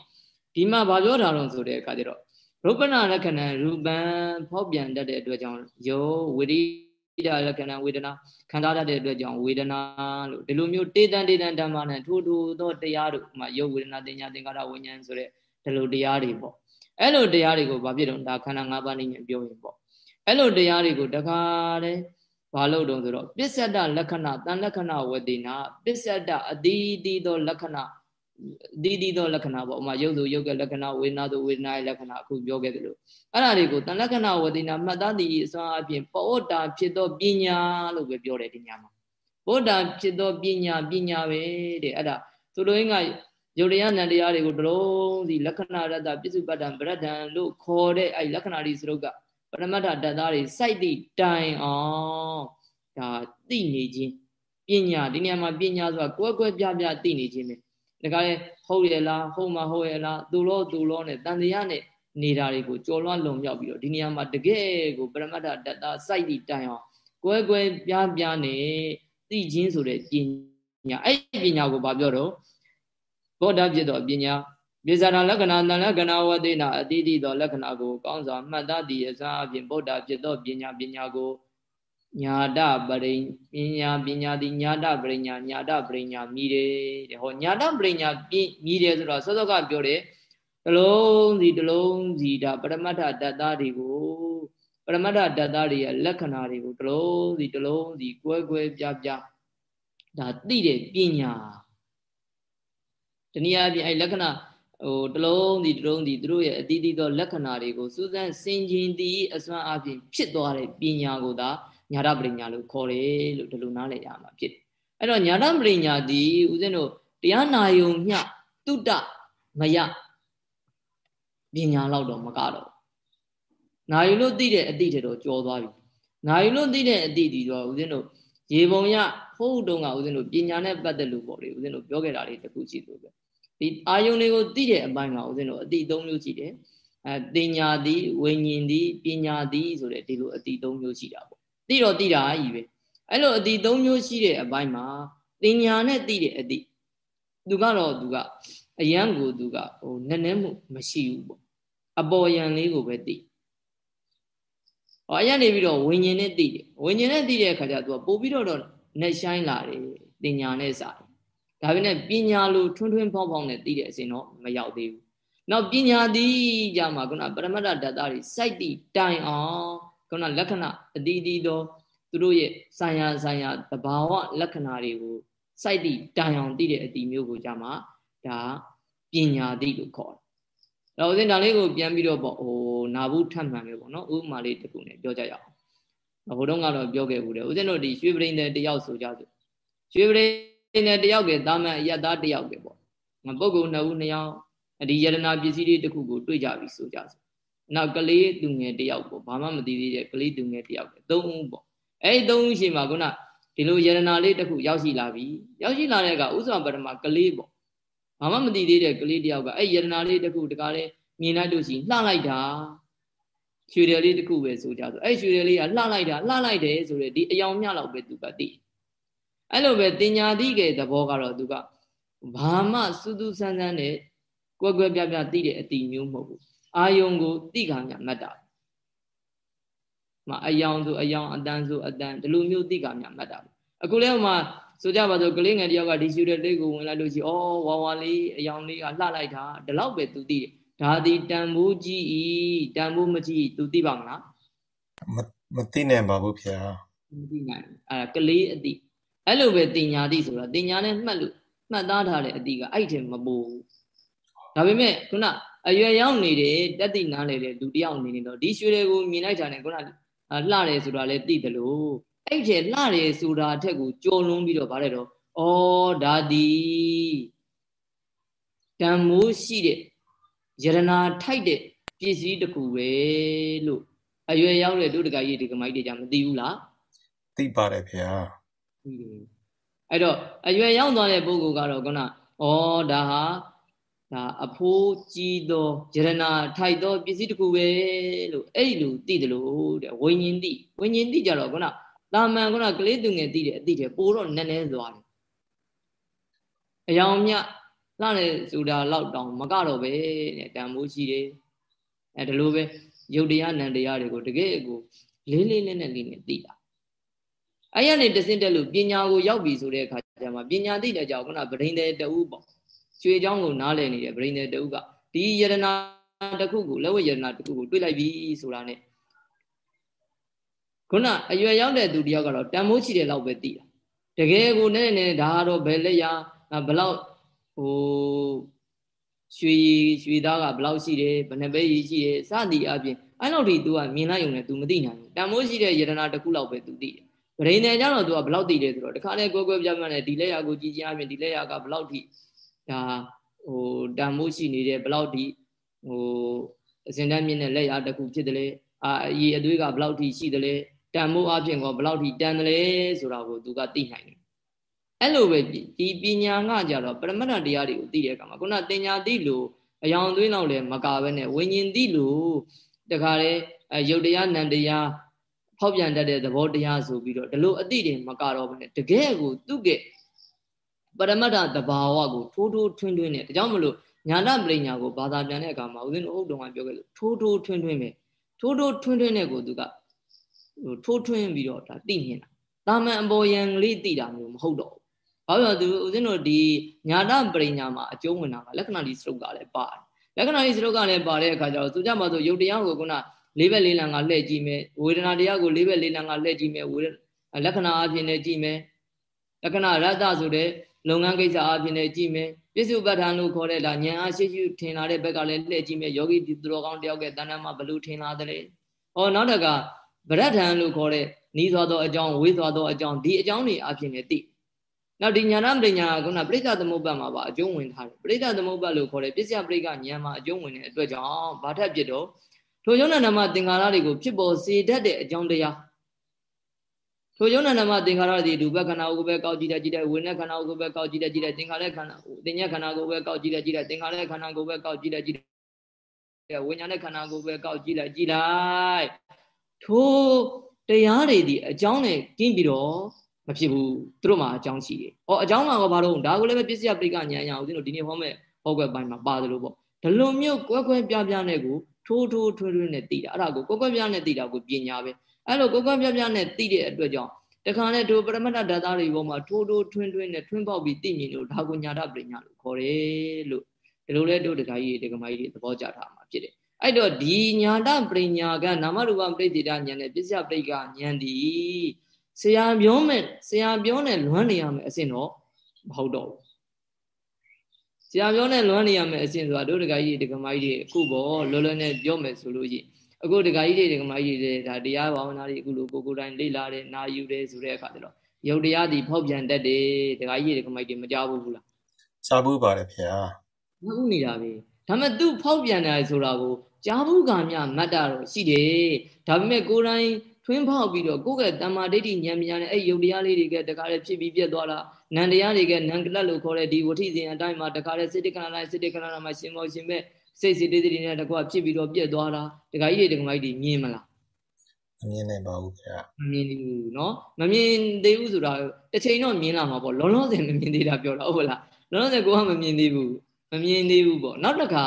Speaker 1: ဒီမှာဘာပြောတာတော့ဆိုတဲ့အခါကျတော့ရုပနာလက္ခဏာရူပံဖောက်ပြန်တတ်တဲ့အတွက်ကြောင့်ယောဝိရိဒလက္ခဏာဝေဒနာခံစားတတ်တဲ့အတွက်ကြောင့်ဝေဒနာလို့ဒီလိုမျိုးတေတံတေတံဓမ္မနဲ့ထိုးထိုးသောတရားတို့မှာယောဝေဒနာတင်ညာသင်္ကာရဝိညာဉ်ဆိုတဲ့ဒီလိုတရားတွေပေါ့အဲ့လိုတရားတွေကိုဘာဖြစ်တော့ဒါခန္ဓာ၅ပါးနည်းနဲ့ပြောရင်ပေါ့အဲ့လိုတရားတွေကိုတခါတည်းဘာလို့တုံးဆိုတော့ပစ္စဒလက္ခဏာတန်လက္ခဏာဝတိနာပစ္စဒအတိတိသောလက္ခဏာ အတိတိသောလက္ခဏာပေါ့ဥမာရုပ်ဆိုရုပ်ကလက္ခဏာဝေဒနာဆိုဝေဒနာရဲ့လက္ခဏာအခုပြောခဲ့တယ်လို့အဲ့ဒါတွေကိုတန်လက္ခဏာဝတိနာမှတ်သားတည်အစွမ်းအပြင်ပောတာဖြစ်သောပညာလို့ပဲပြောတယ်ဒီညမှာပောတာဖြစ်သောပညာပညာပဲတဲ့အဲ့ဒါသူတို့ကယုတ်တရားနံတရားတွေကိုတလုံးစီလက္ခဏာရတ္တပြစ္စုပ္ပတံပရဒ္ဒံလို့ခေါ်တဲ့အဲ့လက္ခဏာတွေစရုပ်ကပရမတ္ထဓာတ်သားတွေစိုက်သည့်တိုင်အောင်ဒါသိနေခြင်းပညာဒီနေရာမှာပညာဆိုတာကွဲကွဲပြားပြားသိနေခြင်းပဲ ဒါကြလေဟုတ်ရဲ့လားဟုတ်မှာဟုတ်ရဲ့လားသူလို့သူလို့နဲ့တန်တရားနဲ့နေတာတွေကိုကြော်လွှမ်းလုံမြောက်ပြီးတော့ဒီနေရာမှာတကယ်ကိုပရမတ္ထဓာတ်သားစိုက်သည့်တိုင်အောင်ကွဲကွဲပြားပြားနဲ့သိခြင်းဆိုတဲ့ပညာအဲ့ဒီပညာကိုဘာပြောတော့ဘောဓဖြစ်သောပညာပိဇာရလက္ခဏာတန်လက္ခဏာဝတိနာအတိတိသောလက္ခဏာကိုကောင်းစွာမှတ်သားသည့်အစားအပြင်ဗုဒ္ဓဖြစ်သောပညာပညာကို ညာတပရိပညာပညာသည်ညာတပရိညာညာတပရိညာမြည်တယ်တဲ့ဟောညာတပရိညာမြည်တယ်ဆိုတော့စောစောကပြောတယ်တလုံးစီတလုံးစီဒါပရမတ္ထတတ္တတွေကိုပရမတ္ထတတ္တတွေရဲ့လက္ခဏာတွေကိုတလုံးစီတလုံးစီကွဲကွဲပြားပြားဒါသိတဲ့ပညာတနည်းအားဖြင့်အဲလက္ခဏာဟိုတလုံးဒီတလုံးဒီသူတို့ရဲ့အတီးတီးသောလက္ခဏာတွေကိုစူးစမ်းဆင်ခြင်သည့်အစွမ်းအပြင်ဖြစ်သွားတဲ့ပညာကိုသာ ညာတပရိညာလို့ခေါ်တယ်လို့ဒီလိုနားလည်ရမှာဖြစ်တယ်အဲ့တော့ညာတပရိညာဒီဦးဇင်းတို့တရားနာယုံမျှတုတ္တမယပညာလောက်တော့မကတော့နာယူလို့သိတဲ့အတိတွေတော့ကြော်သွားပြီနာယူလို့သိတဲ့အတိဒီတော့ဦးဇင်းတို့ရေပုံရဟိုးတုံးကဦးဇင်းတို့ပညာနဲ့ပတ်သက်လို့ပေါ့လေဦးဇင်းတို့ပြောခဲ့တာလေးတခုရှိလို့ပဲဒီအာယုန်တွေကိုသိတဲ့အပိုင်းမှာဦးဇင်းတို့အတိသုံးမျိုးရှိတယ်အဲတင်ညာသည်ဝိညာဉ်သည်ပညာသည်ဆိုတဲ့ဒီလိုအတိသုံးမျိုးရှိတာပေါ့ သိတော့သိတာကြီးပဲအဲ့လိုအတိသုံးမျိုးရှိတဲ့အပိုင်းမှာတင်ညာနဲ့သိတဲ့အတိသူကတော့သူကအယံကိုသူကဟိုနည်းနည်းမှုမရှိဘူးပေါ့အပေါ်ယံလေးကိုပဲသိဟောအယံနေပြီးတော့ဝိညာဉ်နဲ့သိတယ်ဝိညာဉ်နဲ့သိတဲ့အခါကျသူကပို့ပြီးတော့နဲ့ဆိုင်လာတယ်တင်ညာနဲ့စာတယ်ဒါပေမဲ့ပညာလိုထွန်းထွန်းဖောင်းဖောင်းနဲ့သိတဲ့အစဉ်တော့မရောက်သေးဘူးနောက်ပညာသည်ကြမှာခုနပရမတ္တဓာတ်တွေစိုက်တည်တိုင်အောင် ခုနလက္ခဏာအတီးတီးသောသူတို့ရဲ့ဆိုင်ရာဆိုင်ရာတဘာဝလက္ခဏာတွေကိုစိုက်တည်တိုင်အောင်သိတဲ့အတီးမျိုးကိုကြမှာဒါပညာသည်လို့ခေါ်တယ်တော့ဦးဇင်းဒါလေးကိုပြန်ပြီးတော့ပေါ့ဟိုနာဘူးထပ်မှန်ပဲပေါ့နော်ဥပမာလေးတစ်ခုနဲ့ပြောကြရအောင်ဟိုတုန်းကတော့ပြောခဲ့ဘူးတယ်ဦးဇင်းတို့ဒီရွှေပရိန်တဲ့တယောက်ဆိုကြစို့ရွှေပရိန်တဲ့တယောက်ကတာမန်အယတ်သားတယောက်ပဲပေါ့ငါပုဂ္ဂိုလ်နှစ်ဦးနှစ်ယောက်ဒီယရနာပစ္စည်းတွေတစ်ခုကိုတွေ့ကြပြီဆိုကြစို့ နောက်ကလေးသူငယ်တယောက်ပေါ့ဘာမှမသိသေးတဲ့ကလေးသူငယ်တယောက်ပဲသုံးဦးပေါ့အဲ့ဒီသုံးဦးရှိမှာခုနဒီလိုယရနာလေးတစ်ခုရောက်ရှိလာပြီရောက်ရှိလာတဲ့အခါဥစ္စာပထမကလေးပေါ့ဘာမှမသိသေးတဲ့ကလေးတယောက်ကအဲ့ယရနာလေးတစ်ခုတကားလေးမြင်လိုက်လို့ရှိရင်လှလိုက်တာရွှေတယ်လေးတစ်ခုပဲဆိုကြဆိုအဲ့ရွှေတယ်လေးကလှလိုက်တာလှလိုက်တယ်ဆိုတဲ့ဒီအယောင်မြလောက်ပဲသူကသိအဲ့လိုပဲတင်ညာတိကေသဘောကတော့သူကဘာမှစူးစူးဆန်းဆန်းနဲ့ကွက်ကွက်ပြပြသိတဲ့အတိမျိုးမဟုတ်ဘူး အာယုံကိုသိကမြမတ်တာမအယောင်ဆိုအယောင်အတန်းဆိုအတန်းဒီလိုမျိုးသိကမြမတ်တာအခုလဲဟိုမှာဆိုကြပါစို့ကလေးငယ်တယောက်ကဒီရှူတဲ့လေးကိုဝင်လိုက်လို့ရှိဩဝါဝါလေးအယောင်လေးကလှလိုက်တာဒီလောက်ပဲသူသိတယ်ဒါသည်တန်ဖိုးကြီးဤတန်ဖိုးမကြီး तू သိပါမလား
Speaker 2: မမသိနိုင်ပါဘူးဖေ။
Speaker 1: မသိနိုင်အဲကလေးအတိအဲ့လိုပဲတင်ညာတိဆိုတာတင်ညာနဲ့မှတ်လို့မှတ်သားထားတဲ့အတိကအဲ့ထင်မပိုးဘူး။ဒါပေမဲ့ခုန အရွယ်ရောက်နေတဲ့တက်တိနားလေတဲ့လူတယောက်အနေနဲ့တော့ဒီရွှေတွေကိုမြင်လိုက်တာနဲ့ခုနလှတယ်ဆိုတာလည်းသိတယ်လို့အဲ့ထက်လှတယ်ဆိုတာအထက်ကိုကြော်လွန်ပြီးတော့ဗါတယ်တော့ဩဒါသည်တန်မိုးရှိတဲ့ယရနာထိုက်တဲ့ပစ္စည်းတစ်ခုပဲလို့အရွယ်ရောက်တဲ့ဒုဒကကြီးဒီကမိုက်တွေကြမသိဘူးလား
Speaker 2: သိပါတယ်ဖေဟာ
Speaker 1: အဲ့တော့အရွယ်ရောက်သွားတဲ့ပုဂ္ဂိုလ်ကတော့ခုနဩဒါဟာ ဒါအဖိုးကြီးသောယရနာထိုက်သောပစ္စည်းတစ်ခုပဲလို့အဲ့ဒီလိုသိတယ်လို့တဲ့ဝိညာဉ်သိဝိညာဉ်သိကြတော့ခုနတာမန်ခုနကလေးသူငယ်သိတဲ့အသိတဲ့ပိုတော့နည်းနည်းသွားတယ်အယောင်မြလှတယ်ဆိုတာလောက်တောင်မကတော့ပဲတဲ့တန်မိုးရှိတယ်အဲဒီလိုပဲယုတ်တရားနံတရားတွေကိုတကယ်ကိုလေးလေးနဲ့နဲ့လေးနဲ့သိတာအဲ့ရနေတစင့်တက်လို့ပညာကိုရောက်ပြီဆိုတဲ့အခါကျမှပညာသိတဲ့ကြောင့်ခုနဗရိန်တဲ့တူပေါ့ ရွှေအကြောင်းကိုနားလည်နေတဲ့ဗြိနေတဦးကဒီယရနာတစ်ခုကိုလက်ဝဲယရနာတစ်ခုကိုတွေ့လိုက်ပြီဆိုတာ ਨੇ ခုနအရွယ်ရောက်တဲ့သူတယောက်ကတော့တန်မိုးချီတဲ့လောက်ပဲသိတာတကယ်ကိုနဲ့နဲ့ဒါကတော့ဘယ်လက်ရဘလောက်ဟိုရွှေရွှေသားကဘလောက်ရှိတယ်ဘယ်နှပဲရရှိတယ်စသည်အပြင်အဲ့လောက်ထိ तू ကမြင်လိုက်ုံနဲ့ तू မသိနိုင်ဘူးတန်မိုးရှိတဲ့ယတနာတစ်ခုလောက်ပဲ तू သိတယ်ဗရိန်တယ်ကြတော့ तू ကဘလောက်သိတယ်ဆိုတော့တခါလဲကွဲကွဲပြားပြားနဲ့ဒီလက်ရကိုကြည်ချင်းအပြင်ဒီလက်ရကဘလောက်ထိ ဒါဟိုတန်မိုးရှိနေတယ်ဘလောက်ထိဟိုအစင်တန်းမြင့်တဲ့လက်ရတစ်ခုဖြစ်တယ်လေအာအည်အသွေးကဘလောက်ထိရှိတယ်လေတန်မိုးအပြင်ကဘလောက်ထိတန်တယ်လေဆိုတာကို तू ကသိနိုင်တယ်အဲ့လိုပဲဒီပညာငါကြတော့ပရမတ္ထတရားတွေကိုသိတဲ့အခါမှာခုနတင်ညာသိလို့အယောင်သွင်းတော့လည်းမကာပဲနဲ့ဝิญဉ်သိလို့တခါလေရုပ်တရားနံတရားဖောက်ပြန်တတ်တဲ့သဘောတရားဆိုပြီးတော့ဒီလိုအတိတွေမကတော့ဘဲနဲ့တကယ်ကိုသူ့က ပရမတ္ထသဘာဝကိုထိုးထိုးထွင်းထွင်းနဲ့ဒါကြောင့်မလို့ညာတပရိညာကိုဘာသာပြန်တဲ့အခါမှာဦးဇင်းတို့ဟုတ်တော်ကပြောခဲ့လို့ထိုးထိုးထွင်းထွင်းပဲထိုးထိုးထွင်းထွင်းနဲ့ကိုသူကဟိုထိုးထွင်းပြီးတော့ဒါသိမြင်တာတာမန်အပေါ်ယံကလေးသိတာမျိုးမဟုတ်တော့ဘာလို့သူဦးဇင်းတို့ဒီညာတပရိညာမှာအကျုံးဝင်တာကလက္ခဏာဒီစရုပ်ကလည်းပါတယ်လက္ခဏာဒီစရုပ်ကလည်းပါတဲ့အခါကျတော့သူကြမှာဆိုယုတ်တရားကိုခုနလေးဘက်လေးလံကလှည့်ကြည့်မယ်ဝေဒနာတရားကိုလေးဘက်လေးလံကလှည့်ကြည့်မယ်ဝေလက္ခဏာအဖြစ်နဲ့ကြည့်မယ်လက္ခဏာရတ္တဆိုတဲ့ လုပ်ငန်းကိစ္စအဖြစ်နဲ့ကြည့်မယ်ပစ္စုပ္ပတ္ထန်လို့ခေါ်တဲ့ဒါဉာဏ်အားရှိရှိထင်လာတဲ့ဘက်ကလည်းလှည့်ကြည့်မယ်ယောဂီသူတော်ကောင်းတယောက်ကတဏ္ဍမှာဘလို့ထင်လာတယ်ဟောနောက်တကဗရဒ္ဓံလို့ခေါ်တဲ့နီးသွားသောအကြောင်းဝေးသွားသောအကြောင်းဒီအကြောင်းတွေအဖြစ်နဲ့သိနောက်ဒီညာဏပညာကခုနပရိစ္ဆသမုပ္ပတ်မှာပါအကျုံးဝင်ထားတယ်ပရိစ္ဆသမုပ္ပတ်လို့ခေါ်တဲ့ပစ္စယပရိက္ခဉာဏ်မှာအကျုံးဝင်တဲ့အတွက်ကြောင့်ဘာထက်ဖြစ်တော့ထိုယုံနာနာမသင်္ခါရတွေကိုဖြစ်ပေါ်စေတတ်တဲ့အကြောင်းတရား ထိုယုံနာနာမသင်္ခါရတွေဒုဘခန္ဓာကိုပဲကောက်ကြည့်တဲ့ကြည့်တဲ့ဝိညာဉ်ခန္ဓာကိုပဲကောက်ကြည့်တဲ့ကြည့်တဲ့သင်္ခါရခန္ဓာသင်ညာခန္ဓာကိုပဲကောက်ကြည့်တဲ့ကြည့်တဲ့သင်္ခါရခန္ဓာကိုပဲကောက်ကြည့်တဲ့ကြည့်တဲ့ဝိညာဉ်နဲ့ခန္ဓာကိုပဲကောက်ကြည့်လိုက်ကြည့်လိုက်ထိုတရားတွေဒီအကြောင်းနဲ့ကျင်းပြီးတော့မဖြစ်ဘူးသူတို့မှာအကြောင်းရှိတယ်။ဟောအကြောင်းမှာကဘာလို့ဒါကိုလည်းပဲပစ္စယပရိကဉာဏ်ရအောင်ဦးဇင်းတို့ဒီနေ့ဟောမဲ့ဟောကွက်ပိုင်းမှာပါတယ်လို့ပေါ့။ဒီလိုမျိုးကွက်ကွက်ပြပြနဲ့ကိုထိုးထိုးထွေးထွေးနဲ့သိတာအဲ့ဒါကိုကွက်ကွက်ပြနဲ့သိတာကိုပညာပဲ။ အဲ့လိုကွက်ကွက်ပြပြနဲ့သိတဲ့အတွက်ကြောင့်တခါနဲ့ဒုပရမတ္တဓာတ်သားတွေပေါ်မှာထိုးထိုးထွင်းထွင်းနဲ့ထွင်းပေါက်ပြီးသိမြင်လို့ဒါကိုညာတပညာလို့ခေါ်တယ်လို့ဒီလိုလဲတို့ဒကာကြီးတွေဒကာမကြီးတွေသဘောကျထားမှာဖြစ်တယ်။အဲ့တော့ဒီညာတပညာကနာမရူပပရိသေတဉာဏ်နဲ့ပစ္စယပရိကဉာဏ်ဒီဆရာပြောမဲ့ဆရာပြောနဲ့လွမ်းနေရမယ်အဆင့်တော့မဟုတ်တော့ဘူးဆရာပြောနဲ့လွမ်းနေရမယ်အဆင့်ဆိုတာတို့ဒကာကြီးဒကာမကြီးတွေအခုပေါ့လောလောနဲ့ပြောမယ်ဆိုလို့ရှိရင် အခုဒကာကြီးတွေဒကာမကြီးတွေဒါတရားဘာဝနာတွေအခုလိုကိုကိုတိုင်းလေ့လာတယ်နာယူတယ်ဆိုတဲ့အခါကျတော့ယုတ်တရားဒီဖောက်ပြန်တတ်တယ်ဒကာကြီးဒကာမကြီးတွေမကြဘူးလား
Speaker 2: ကြားဘူးပါတယ်ခင်ဗျာ
Speaker 1: မဟုတ်နေတာပဲဒါပေမဲ့သူဖောက်ပြန်တယ်ဆိုတာကိုကြားဘူးကမြမတ်တာတော့ရှိတယ်ဒါပေမဲ့ကိုယ်တိုင်ထွင်းဖောက်ပြီးတော့ကိုယ့်ကတမ္မာဒိဋ္ဌိဉာဏ်ဉာဏ်နဲ့အဲ့ယုတ်တရားလေးတွေကတခါတည်းဖြစ်ပြီးပြတ်သွားတာနံတရားတွေကနံကလတ်လို့ခေါ်တဲ့ဒီဝဋ္ထိစဉ်အတိုင်းမှာတခါတည်းစိတ်တခဏတိုင်းစိတ်တခဏတိုင်းမှာရှင်မောရှင်မဲ့ စိတ်စိတ်တေးတေးနဲ့တကွာဖြစ်ပြီးတော့ပြတ်သွားတာတခါကြီးတွေတခါကြီးတွေမြင်မလား
Speaker 2: မမြင်နိုင်ပါဘူးခင်ဗျာ
Speaker 1: မမြင်သေးဘူးเนาะမမြင်သေးဘူးဆိုတာတစ်ချိန်တော့မြင်လာမှာပေါ့လုံးလုံးစင်မမြင်သေးတာပြောတာဟုတ်လားလုံးလုံးစင်ကိုကမမြင်သေးဘူးမမြင်သေးဘူးပေါ့နောက်တစ်ခါ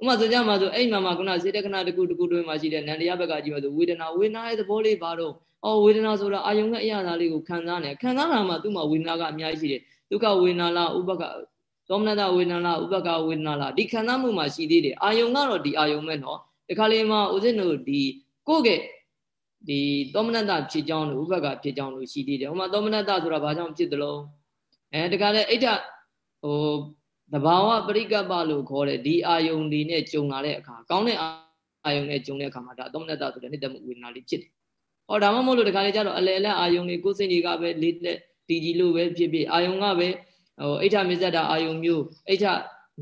Speaker 1: ဥမာဆိုကြမှာဆိုအဲ့မှာမှာခုနစေတကနာတကူတကူတွင်မှာရှိတဲ့နန္တရားဘက်ကကြည့်မှာဆိုဝေဒနာဝေဒနာရဲ့သဘောလေးပါတော့အော်ဝေဒနာဆိုတာအာယုံကအရာသားလေးကိုခံစားနေခံစားတာမှသူ့မှာဝေဒနာကအများကြီးရှိတယ်ဒုက္ခဝေဒနာလားဥပက္ခ သောမနတဝေဒနာလားဥပက္ခဝေဒနာလားဒီခံစားမှုမှာရှိသေးတယ်အာယုံကတော့ဒီအာယုံပဲနော်ဒီခါလေးမှာဦးဇင်းတို့ဒီကိုယ့်ကဒီသောမနတဖြစ်ကြောင်းလို့ဥပက္ခဖြစ်ကြောင်းလို့ရှိသေးတယ်ဟိုမှာသောမနတဆိုတာဘာကြောင့်ဖြစ်သလဲအဲဒီခါလေးအိဋ္ဌဟိုသဘာဝပရိကပ္ပလို့ခေါ်တဲ့ဒီအာယုံဒီနဲ့ကြုံလာတဲ့အခါကောင်းတဲ့အာယုံနဲ့ကြုံတဲ့အခါမှာဒါသောမနတဆိုတဲ့နိတ္တမှုဝေဒနာလေးဖြစ်တယ်ဟောဒါမှမဟုတ်လို့တခါလေကျတော့အလယ်အလတ်အာယုံလေးကိုယ်စိတ်တွေကပဲလေးလက်တီကြီးလို့ပဲဖြစ်ဖြစ်အာယုံကပဲ ဟိုအိဋ္ဌမစ္ဆတာအာယုံမျိုးအိဋ္ဌ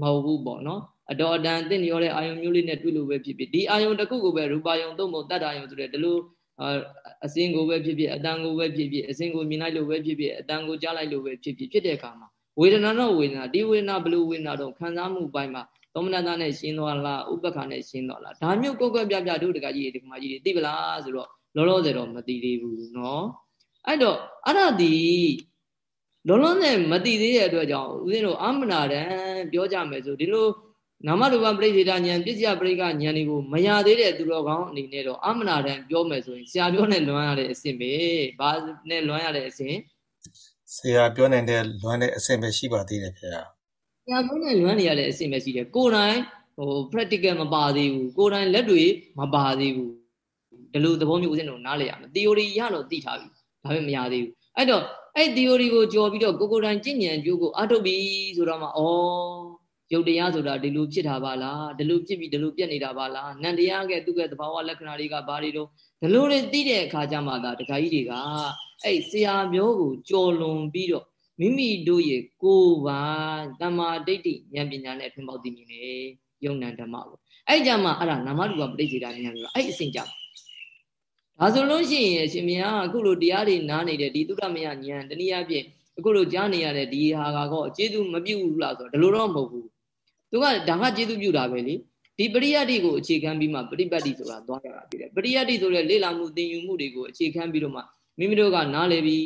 Speaker 1: မဟုတ်ဘူးပေါ့နော်အတော်အတန်တင့်လျော်တဲ့အာယုံမျိုးလေးနဲ့တွေ့လို့ပဲဖြစ်ဖြစ်ဒီအာယုံတစ်ခုကိုပဲရူပါယုံသုံးဖို့တတ္တယုံဆိုတဲ့ဒီလိုအစင်းကိုပဲဖြစ်ဖြစ်အတန်ကိုပဲဖြစ်ဖြစ်အစင်းကိုမြင်လိုက်လို့ပဲဖြစ်ဖြစ်အတန်ကိုကြားလိုက်လို့ပဲဖြစ်ဖြစ်ဖြစ်တဲ့အခါမှာဝေဒနာတော့ဝေဒနာဒီဝေဒနာဘယ်လိုဝေဒနာတော့ခံစားမှုပိုင်းမှာသောမနတနဲ့ရှင်းသွားလားဥပ္ပခါနဲ့ရှင်းသွားလားဒါမျိုးကိုယ်ကွက်ပြပြတို့တကကြီးဒီကမကြီးတွေသိပလားဆိုတော့လောလောဆယ်တော့မသိသေးဘူးเนาะအဲ့တော့အဲ့ဒါဒီ လောလောဆယ်မသိသေးတဲ့အတွက်ကြောင့်ဦးဇင်းတို့အမနာတန်ပြောကြမယ်ဆိုဒီလိုနာမရူပပရိသေဒဉာဏ်ပစ္စယပရိကဉာဏ်တွေကိုမရသေးတဲ့သူတော်ကောင်းအနေနဲ့တော့အမနာတန်ပြောမယ်ဆိုရင်ဆရာပြောနဲ့လွမ်းရတဲ့အဆင့်ပဲဘာနဲ့လွမ်းရတဲ့အဆင့်
Speaker 2: ဆရာပြောနိုင်တဲ့လွမ်းတဲ့အဆင့်ပဲရှိပါသေးတယ်ခင်ဗျာ
Speaker 1: ဆရာပြောနဲ့လွမ်းနေရတဲ့အဆင့်ပဲရှိတယ်ကိုယ်တိုင်ဟို practical မပါသေးဘူးကိုယ်တိုင်လက်တွေမပါသေးဘူးဒီလိုသဘောမျိုးဦးဇင်းတို့နားလည်ရမယ် theory ရတော့သိထားပြီဒါပေမဲ့မရသေးဘူးအဲ့တော့ အဲ့ theory ကိုကြော်ပြီးတော့ကိုကိုယ်တိုင်ကျင့်ဉာဏ်ကျိုးကိုအထုတ်ပြီးဆိုတော့မှဩရုပ်တရားဆိုတာဒီလိုဖြစ်တာပါလားဒီလိုဖြစ်ပြီးဒီလိုပြက်နေတာပါလားနန္တရားကဲသူ့ရဲ့သဘာဝလက္ခဏာတွေကဘာတွေတော့ဒီလိုတွေသိတဲ့အခါကျမှသာတခါကြီးတွေကအဲ့ဆရာမျိုးကိုကြော်လွန်ပြီးတော့မိမိတို့ရဲ့ကိုယ်ပါတမာဒိဋ္ဌိဉာဏ်ပညာနဲ့ထွန်းပေါက်သိမြင်နေယုံနံဓမ္မကိုအဲ့ကြမှာအဲ့ဒါနာမရူပပဋိစ္ဆေဒဉာဏ်ဆိုတာအဲ့အစဉ်ကြ ဒါဆိုလို့ရှိရင်အရှင်မြတ်ကအခုလိုတရားတွေနားနေတဲ့ဒီသုဒ္ဓမယဉာဏ်တနည်းအားဖြင့်အခုလိုကြားနေရတဲ့ဒီဟာကတော့ကျေသူမပြုတ်ဘူးလားဆိုတော့ဒီလိုတော့မဟုတ်ဘူးသူကဒါကကျေသူပြုတာပဲလေဒီပရိယတ်တိကိုအခြေခံပြီးမှပရိပတ်တိဆိုတာသွားရတာဖြစ်တယ်ပရိယတ်တိဆိုတဲ့လေ့လာမှုသင်ယူမှုတွေကိုအခြေခံပြီးတော့မှမိမိတို့ကနားလည်ပြီး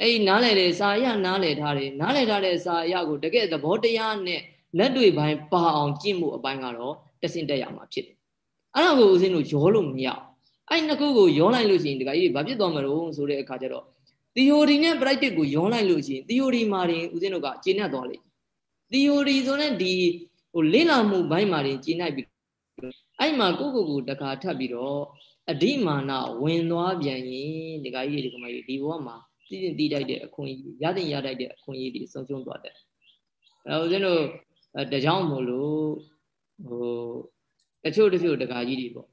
Speaker 1: အဲ့ဒီနားလည်တဲ့စာရနားလည်ထားတယ်နားလည်ထားတဲ့စာရကိုတကယ်သဘောတရားနဲ့လက်တွေပိုင်းပါအောင်ကျင့်မှုအပိုင်းကတော့တဆင့်တက်ရမှာဖြစ်တယ် အဲ့ဒါကိုဦးဇင်းတို့ရောလို့မရအဲ့နှစ်ခုကိုရောလိုက်လို့ရှိရင်ဒီကကြီးဘာဖြစ်သွားမလို့ဆိုတဲ့အခါကျတော့ theory နဲ့ practice ကိုရောလိုက်လို့ရှိရင် theory မှာတင်ဦးဇင်းတို့ကကျင့်တတ်သွားလိမ့် theory ဆိုတဲ့ဒီဟိုလေ့လာမှုဘိုင်းမှာတင်ကျင့်နိုင်ပြီအဲ့မှာကိုကိုကိုတခါထပ်ပြီးတော့အဓိမာနဝင်သွားပြန်ရင်ဒီကကြီးဒီကမကြီးဒီဘဝမှာသိသိသိတိုက်တဲ့အခွင့်အရေးရတဲ့ရတိုက်တဲ့အခွင့်အရေးတွေဆုံးရှုံးသွားတယ်အဲဦးဇင်းတို့တကြောင်မို့လို့ဟို တချို့တချို့တကာကြီးတွေပေါ့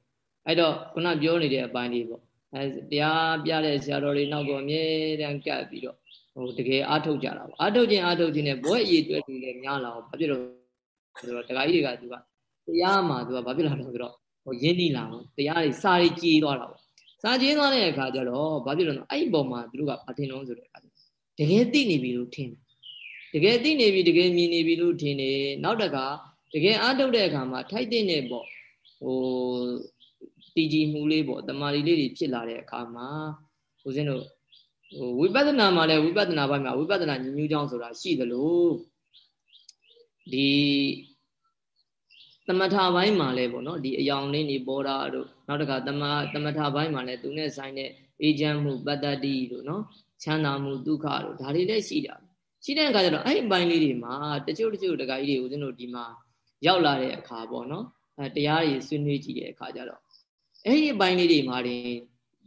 Speaker 1: အဲ့တော့ခုနပြောနေတဲ့အပိုင်းလေးပေါ့အဲတရားပြတဲ့ဆရာတော်တွေနောက်ကအမြဲတမ်းကပ်ပြီးတော့ဟိုတကယ်အားထုတ်ကြတာပေါ့အားထုတ်ခြင်းအားထုတ်ခြင်းနဲ့ဘွဲအရေးတွဲတွေလည်းများလာအောင်ဘာဖြစ်လို့ဆိုတော့တကာကြီးတွေကသူကတရားမှာသူကဘာဖြစ်လာလဲဆိုတော့ဟိုရင်းနှီးလာအောင်တရားတွေစာတွေကြည်သွားတာပေါ့စာကြည်သွားတဲ့အခါကျတော့ဘာဖြစ်လို့လဲအဲ့ဒီပုံမှာသူတို့ကဘာထင်လို့ဆိုတဲ့အခါတကယ်သိနေပြီလို့ထင်တယ်တကယ်သိနေပြီတကယ်မြင်နေပြီလို့ထင်တယ်နောက်တကတကယ်အားထုတ်တဲ့အခါမှာထိုက်တဲ့ပေါ့ ဟိုတည်ကြည်မှုလေးပေါ့တမာရီလေးတွေဖြစ်လာတဲ့အခါမှာဦးဇင်းတို့ဟိုဝိပဿနာမှာလည်းဝိပဿနာဘက်မှာဝိပဿနာညဉ့်ညူးကြောင်းဆိုတာရှိသလိုဒီသမထဘိုင်းမှာလည်းပေါ့နော်ဒီအယောင်လေးနေပေါ်တာတို့နောက်တခါသမသမထဘိုင်းမှာလည်းသူနဲ့ဆိုင်တဲ့အေဂျင့်မှုပတ္တတိတို့နော်ချမ်းသာမှုဒုက္ခတို့ဒါတွေလည်းရှိတာရှိတဲ့အခါကျတော့အဲ့ဒီဘိုင်းလေးတွေမှာတချို့တချို့တခါကြီးတွေဦးဇင်းတို့ဒီမှာရောက်လာတဲ့အခါပေါ့နော်အဲ တရားတွေဆွေးနွေးကြည့်တဲ့အခါကျတော့အဲ့ဒီအပိုင်းလေးတွေမှာတင်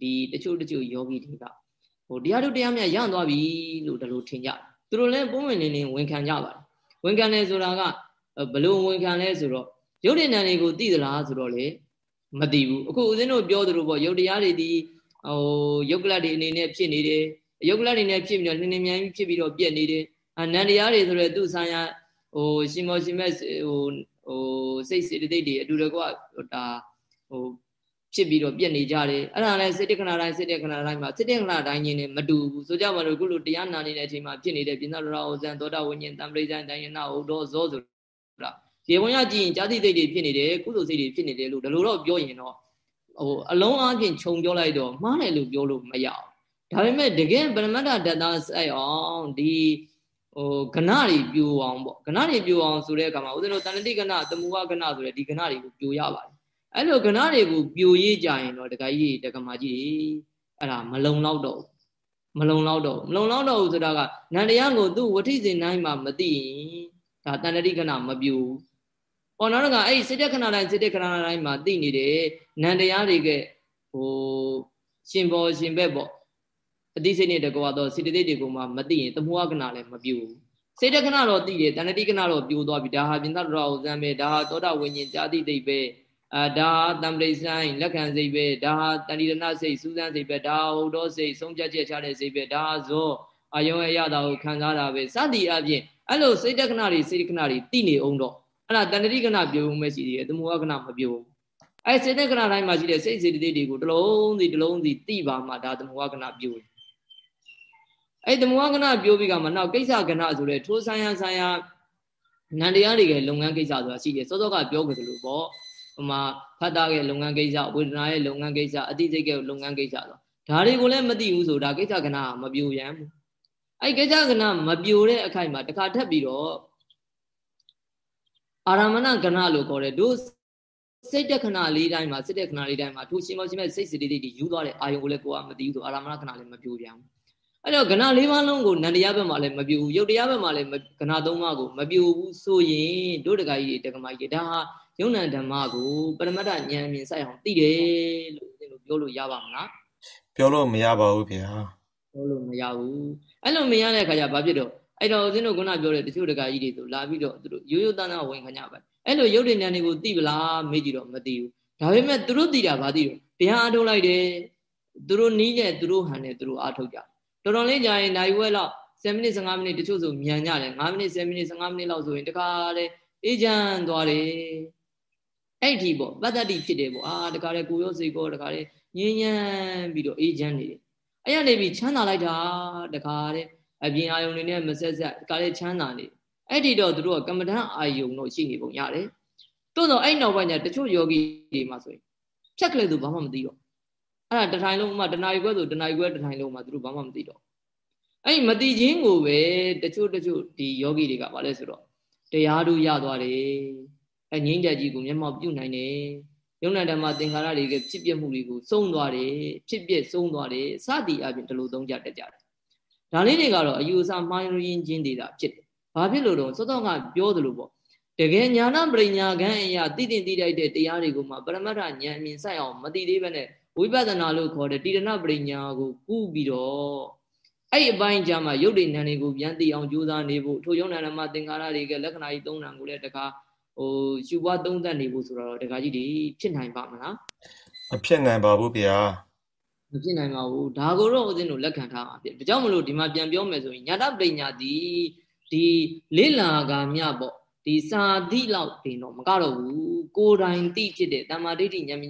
Speaker 1: ဒီတချို့တချို့ယောဂီတွေကဟိုတရားတို့တရားမြတ်ရသွားပြီလို့ဒါလိုထင်ကြသူတို့လည်းပုံဝင်လင်းလင်းဝန်ခံကြပါတယ်ဝန်ခံတယ်ဆိုတာကဘလို့ဝန်ခံလဲဆိုတော့ရုပ်တဏ္ဍာတွေကိုသိသလားဆိုတော့လေမသိဘူးအခုဦးဇင်းတို့ပြောသလိုပေါ့ရုပ်တရားတွေဒီဟိုယုတ်ကလတ်တွေအနေနဲ့ဖြစ်နေတယ်ယုတ်ကလတ်တွေနဲ့ဖြစ်ပြီးတော့နှင်းနှင်းမြန်ဖြစ်ပြီးတော့ပြက်နေတယ်အနန္တရားတွေဆိုတော့သူ့ဆိုင်ရာဟိုရှင်မောရှင်မက်ဟို ဟိုစိတ်စေတသိက်တွေအတူတကွဒါဟိုဖြစ်ပြီးတော့ပြက်နေကြတယ်အဲ့ဒါလည်းစိတ်တခဏတိုင်းစိတ်တခဏတိုင်းမှာစိတ်တခဏတိုင်းချင်းနဲ့မတူဘူးဆိုကြပါလို့ခုလိုတရားနာနေတဲ့အချိန်မှာဖြစ်နေတဲ့ပြင်သာရဟောဇံသောတာဝိညာဉ်တံပရိဇံတိုင်းယနာဟုတ်တော်ဇောဆိုတာရေဝင်ရကြည့်ရင်ဇာတိစိတ်တွေဖြစ်နေတယ်ကုသိုလ်စိတ်တွေဖြစ်နေတယ်လို့ဒါလိုတော့ပြောရင်တော့ဟိုအလုံးအားဖြင့်ခြုံပြောလိုက်တော့မှားတယ်လို့ပြောလို့မရအောင်ဒါပေမဲ့တကယ်ပရမတ္ထဓာတ်ဆိုင်အောင်ဒီ ဟိုကဏတွေပြိုအောင်ပေါ့ကဏတွေပြိုအောင်ဆိုတဲ့အခါမှာဦးဇင်းတို့တဏ္ဍိကဏသမုဟကဏဆိုတဲ့ဒီကဏတွေကိုပြိုရပါတယ်အဲ့လိုကဏတွေကိုပြိုရေးကြရင်တော့တခါကြီးတက္ကမကြီးအဲ့ဒါမလုံလောက်တော့မလုံလောက်တော့မလုံလောက်တော့ဘူးဆိုတာကနန္တရားကိုသူ့ဝဋ္ဌိစဉ်တိုင်းမှာမသိရင်ဒါတဏ္ဍိကဏမပြို။ပေါ်တော့ကအဲ့စိတ္တခဏတိုင်းစိတ္တခဏတိုင်းမှာသိနေတဲ့နန္တရားတွေကဟိုရှင်ဘောရှင်ဘက်ပေါ့ အတိစိတ်နဲ့တကွာတော့စေတသိက်တွေကိုမှမသိရင်တမောကနာလည်းမပြူဘူးစေတခဏတော့သိတယ်တဏှတိကဏတော့ပြိုသွားပြီဒါဟာပြင်သတ္တရဥဇံပဲဒါဟာသောတာဝိညာဉ်ဇာတိတိတ်ပဲအာဒါဟာတံပရိဆိုင်လက်ခံစိတ်ပဲဒါဟာတဏိရဏစိတ်စူးစမ်းစိတ်ပဲဒါဟာဟုတ်တော်စိတ်ဆုံးဖြတ်ချက်ချတဲ့စိတ်ပဲဒါဟာဇောအယုံအရတာကိုခံစားတာပဲစသည်အပြင်အဲ့လိုစိတ်တခဏတွေစိတ်တခဏတွေသိနေအောင်တော့အဲ့ဒါတဏှတိကဏပြိုုံမဲ့ရှိသေးတယ်တမောကဏမပြိုဘူးအဲ့စိတ်တခဏတိုင်းမှာရှိတဲ့စိတ်စေတသိက်တွေကိုတစ်လုံးစီတစ်လုံးစီသိပါမှဒါတမောကဏပြိုတယ် အဲ့သမဝကဏပြောပြီးကမှနောက်ကိစ္စကဏဆိုတဲ့ထိုးဆိုင်ရဆိုင်ရနန္တရားတွေကလုပ်ငန်းကိစ္စဆိုတာရှိတယ်စောစောကပြောကြတယ်လို့ပေါ့ဟိုမှာဖတ်တာရဲ့လုပ်ငန်းကိစ္စဝေဒနာရဲ့လုပ်ငန်းကိစ္စအတိစိတ်ရဲ့လုပ်ငန်းကိစ္စဆိုဒါတွေကိုလည်းမသိဘူးဆိုတာကိစ္စကဏမပြိုရန်ဘူးအဲ့ကိစ္စကဏမပြိုတဲ့အခိုက်မှာတခါထပ်ပြီးတော့အာရမဏကဏလို့ခေါ်တယ်တို့စိတ်တခဏလေးတိုင်းမှာစိတ်တခဏလေးတိုင်းမှာထိုရှင်မရှင်မဲ့စိတ်စိတ္တိတွေယူသွားတဲ့အာယုံကိုလည်းကိုကမသိဘူးဆိုအာရမဏကဏလည်းမပြိုပြန်ဘူး အဲ့တော့ကဏလေးပါးလုံးကိုနန္တရားဘက်မှာလည်းမပြူဘူးယုတ်တရားဘက်မှာလည်းကဏသုံးပါးကိုမပြူဘူးဆိုရင်တို့တကကြီးတကမကြီးဒါဟာယုံနံဓမ္မကိုပရမတ္ထဉာဏ်အမြင်ဆိုင်အောင်သိတယ်လို့ဦးဇင်းတို့ပြောလို့ရပါမလား
Speaker 2: ပြောလို့မရပါဘူးဗျာ
Speaker 1: ပြောလို့မရဘူးအဲ့လိုမရတဲ့အခါကျဘာဖြစ်တော့အဲ့တော့ဦးဇင်းတို့ခုနပြောတဲ့တချို့တကကြီးတွေဆိုလာပြီးတော့သူတို့ရိုးရိုးတန်းတန်းဝင်ခညပါအဲ့လိုရုပ်တည်ဉာဏ်တွေကိုသိပလားမေးကြည့်တော့မသိဘူးဒါပေမဲ့သူတို့သိတာဘာသိတော့တရားအားထုတ်လိုက်တယ်သူတို့နီးတဲ့သူတို့ဟန်နဲ့သူတို့အားထုတ်ကြတော် တော်လေးကြာရင်နိုင်ဝဲလောက်7မိနစ်15မိနစ်တချို့ဆိုမြန်ကြတယ်9မိနစ်10မိနစ်15မိနစ်လောက်ဆိုရင်တခါလေအေးချမ်းသွားတယ်အဲ့ဒီပေါ့ပတ္တတိဖြစ်တယ်ပေါ့အာတခါလေကိုရောစိတ်ကောတခါလေငြင်းညမ်းပြီးတော့အေးချမ်းနေတယ်အဲ့ရနေပြီးချမ်းသာလိုက်တာတခါတဲ့အပြင်အာယုန်တွေနဲ့မဆက်ဆက်တခါလေချမ်းသာနေအဲ့ဒီတော့သူတို့ကကမ္မဋ္ဌာန်းအာယုန်တော့ရှိနေပုံရတယ်တိုးတော့အဲ့နောက်ပိုင်းကျတချို့ယောဂီတွေမှာဆိုရင်ဖြတ်ကလေးသူဘာမှမသိတော့ အဲ့ဒါတထိုင်လုံးမှတနာရီခွဲဆိုတနာရီခွဲတထိုင်လုံးမှသူတို့ဘာမှမသိတော့အဲ့မသိချင်းကိုပဲတချို့တချို့ဒီယောဂီတွေကဘာလဲဆိုတော့တရားတို့ရသွားတယ်အငိမ့်တက်ကြီးကိုမျက်မှောက်ပြုနိုင်တယ်ယုံနာဓမ္မသင်္ခါရတွေကဖြစ်ပြမှုတွေကိုစုံသွားတယ်ဖြစ်ပြစုံသွားတယ်စသည်အပြင်ဒီလိုသုံးကြတတ်ကြတယ်ဒါလေးတွေကတော့အယူအဆမှားယွင်းခြင်းတွေတာဖြစ်တယ်ဘာဖြစ်လို့တော့စောစောကပြောသလိုပေါ့တကယ်ညာနာပရိညာခံအရာသိတင်သိတိုက်တဲ့တရားတွေကိုမှပရမတ္ထဉာဏ်အမြင်ဆိုင်အောင်မသိသေးဘဲနဲ့ ဝိပဿနာလို့ခေါ်တဲ့တိရဏပရိညာကိုကူးပြီးတော့အဲ့အပိုင်းကြမှာရုပ်တည်ဉာဏ်တွေကိုပြန်သိအောင်ကြိုးစားနေဖို့ထိုယုံနာဓမ္မသင်္ကာရတွေကလက္ခဏာကြီးသုံးဏကိုလည်းတခါဟိုရှုပွားသုံးသပ်နေဖို့ဆိုတော့တခါကြီးဒီဖြစ်နိုင်ပါမလား
Speaker 2: မဖြစ်နိုင်ပါဘူးဗျာ
Speaker 1: မဖြစ်နိုင်ပါဘူးဒါကိုတော့ဦးဇင်းတို့လက်ခံထားမှာဖြစ်ဒါကြောင့်မလို့ဒီမှာပြန်ပြောမယ်ဆိုရင်ညာတပရိညာဒီဒီလိလာကမြပေါ့ဒီစာသည့်လောက်တင်တော့မကတော့ဘူးကိုယ်တိုင်သိဖြစ်တဲ့တမ္မာဒိဋ္ဌိဉာဏ်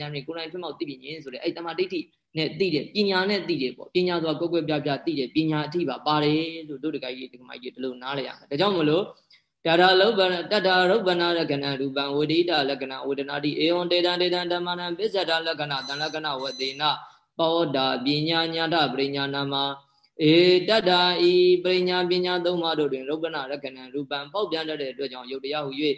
Speaker 1: ဉာဏ်တွေကိုယ်တိုင်ဖြစ်မောက်သိပြင်းဆိုတဲ့အဲ့တမ္မာဒိဋ္ဌိနဲ့သိတယ်ပညာနဲ့သိတယ်ပေါ့ပညာဆိုတာကိုယ်ကိုယ်ပြပြသိတယ်ပညာအထိပါပါတယ်လို့တို့တကကြီးဒီကမကြီးဒီလိုနားလည်ရမယ်ဒါကြောင့်မလို့တတလုပ္ပတတရုပ်ပနာလက္ခဏာရူပံဝိဒိတလက္ခဏာဝေဒနာတိအေဝံတေတံတေတံဓမ္မနံပစ္စဒလက္ခဏာတန်လက္ခဏာဝတေနပောတာပညာညာတပရိညာနာမဧတတ္တာဤပရိညာပညာသုံးပါးတို့တွင်ရုပ်ပနာလက္ခဏာရူပံပေါက်ပြန်တတ်တဲ့အတွက်ကြောင့်ယုတ်တရားဟု၍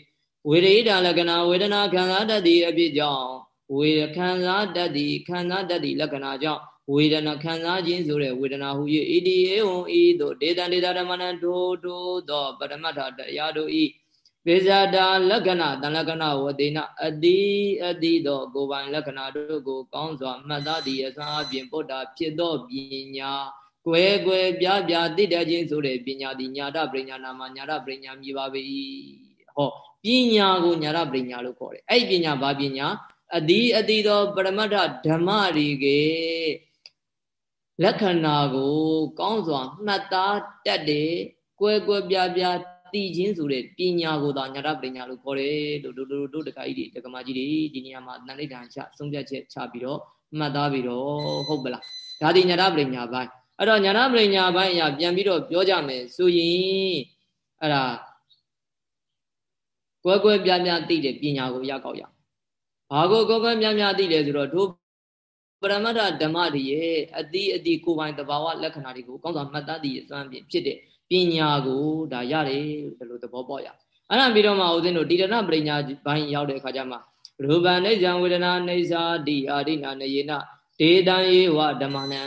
Speaker 1: ဝေရိဒလက္ခဏာဝေဒနာခံစားတတ်သည့်အဖြစ်ကြောင့် ဝေခံစားတတ်သည့်ခံစားတတ်သည့်လက္ခဏာကြောင့်ဝေဒနာခံစားခြင်းဆိုတဲ့ဝေဒနာဟု၍ဣတိဧဝံဤသို့ဒေတံဒေတာဓမ္မနံဒိုတိုသောပရမတ္ထတရားတို့ဤပေဇာတာလက္ခဏာတန်လက္ခဏာဝတေနအတိအတိသောကိုယ်ပိုင်လက္ခဏာတို့ကိုကောင်းစွာမှတ်သားသည့်အစွမ်းအပြင်ပုဒ္ဒါဖြစ်သောပညာကွယ်ကွယ်ပြပြသိတတ်ခြင်းဆိုတဲ့ပညာသည်ညာတပရိညာနာမှာညာတပရိညာမြည်ပါ၏ဟောပညာကိုညာတပရိညာလို့ခေါ်တယ်အဲ့ဒီပညာဘာပညာ အတိအတိသောပရမတ္ထဓမ္မတွေကလက္ခဏာကို ကောင်းစွာမှတ်သားတတ်တယ်ကွယ်ကွယ်ပြပြသိခြင်းဆိုတဲ့ပညာကိုသာညာတပညာလို့ခေါ်တယ်လို့တို့တို့တို့တခါကြီးတွေတက္ကမကြီးတွေဒီနေရာမှာတန်လိုက်တန်ချဆုံးဖြတ်ချက်ချပြီးတော့မှတ်သားပြီးတော့ဟုတ်ပလားဒါဒီညာတပညာပိုင်းအဲ့တော့ညာတပညာပိုင်းအရာပြန်ပြီးတော့ပြောကြမယ်ဆိုရင်အဲ့ဒါကွယ်ကွယ်ပြပြသိတဲ့ပညာကိုရကောက်ရ ဘာကိုကွယ်ကွယ်ပြပြသိလဲဆိုတော့တို့ပရမတ္ထဓမ္မတွေရဲ့အတိအတိကိုယ်ပိုင်တဘာဝလက္ခဏာတွေကိုကောင်းစွာမှတ်သားသိရစွမ်းဖြင့်ဖြစ်တဲ့ပညာကိုဒါရတယ်ဘယ်လိုသဘောပေါက်ရအဲ့ဒါပြီးတော့မှဦးဇင်းတို့တိရဏပရိညာဘိုင်းရောက်တဲ့အခါကျမှရူပံနေဇံဝေဒနာနေဇာတိအာရိနာနေယနာဒေတံယေဝဓမ္မနံ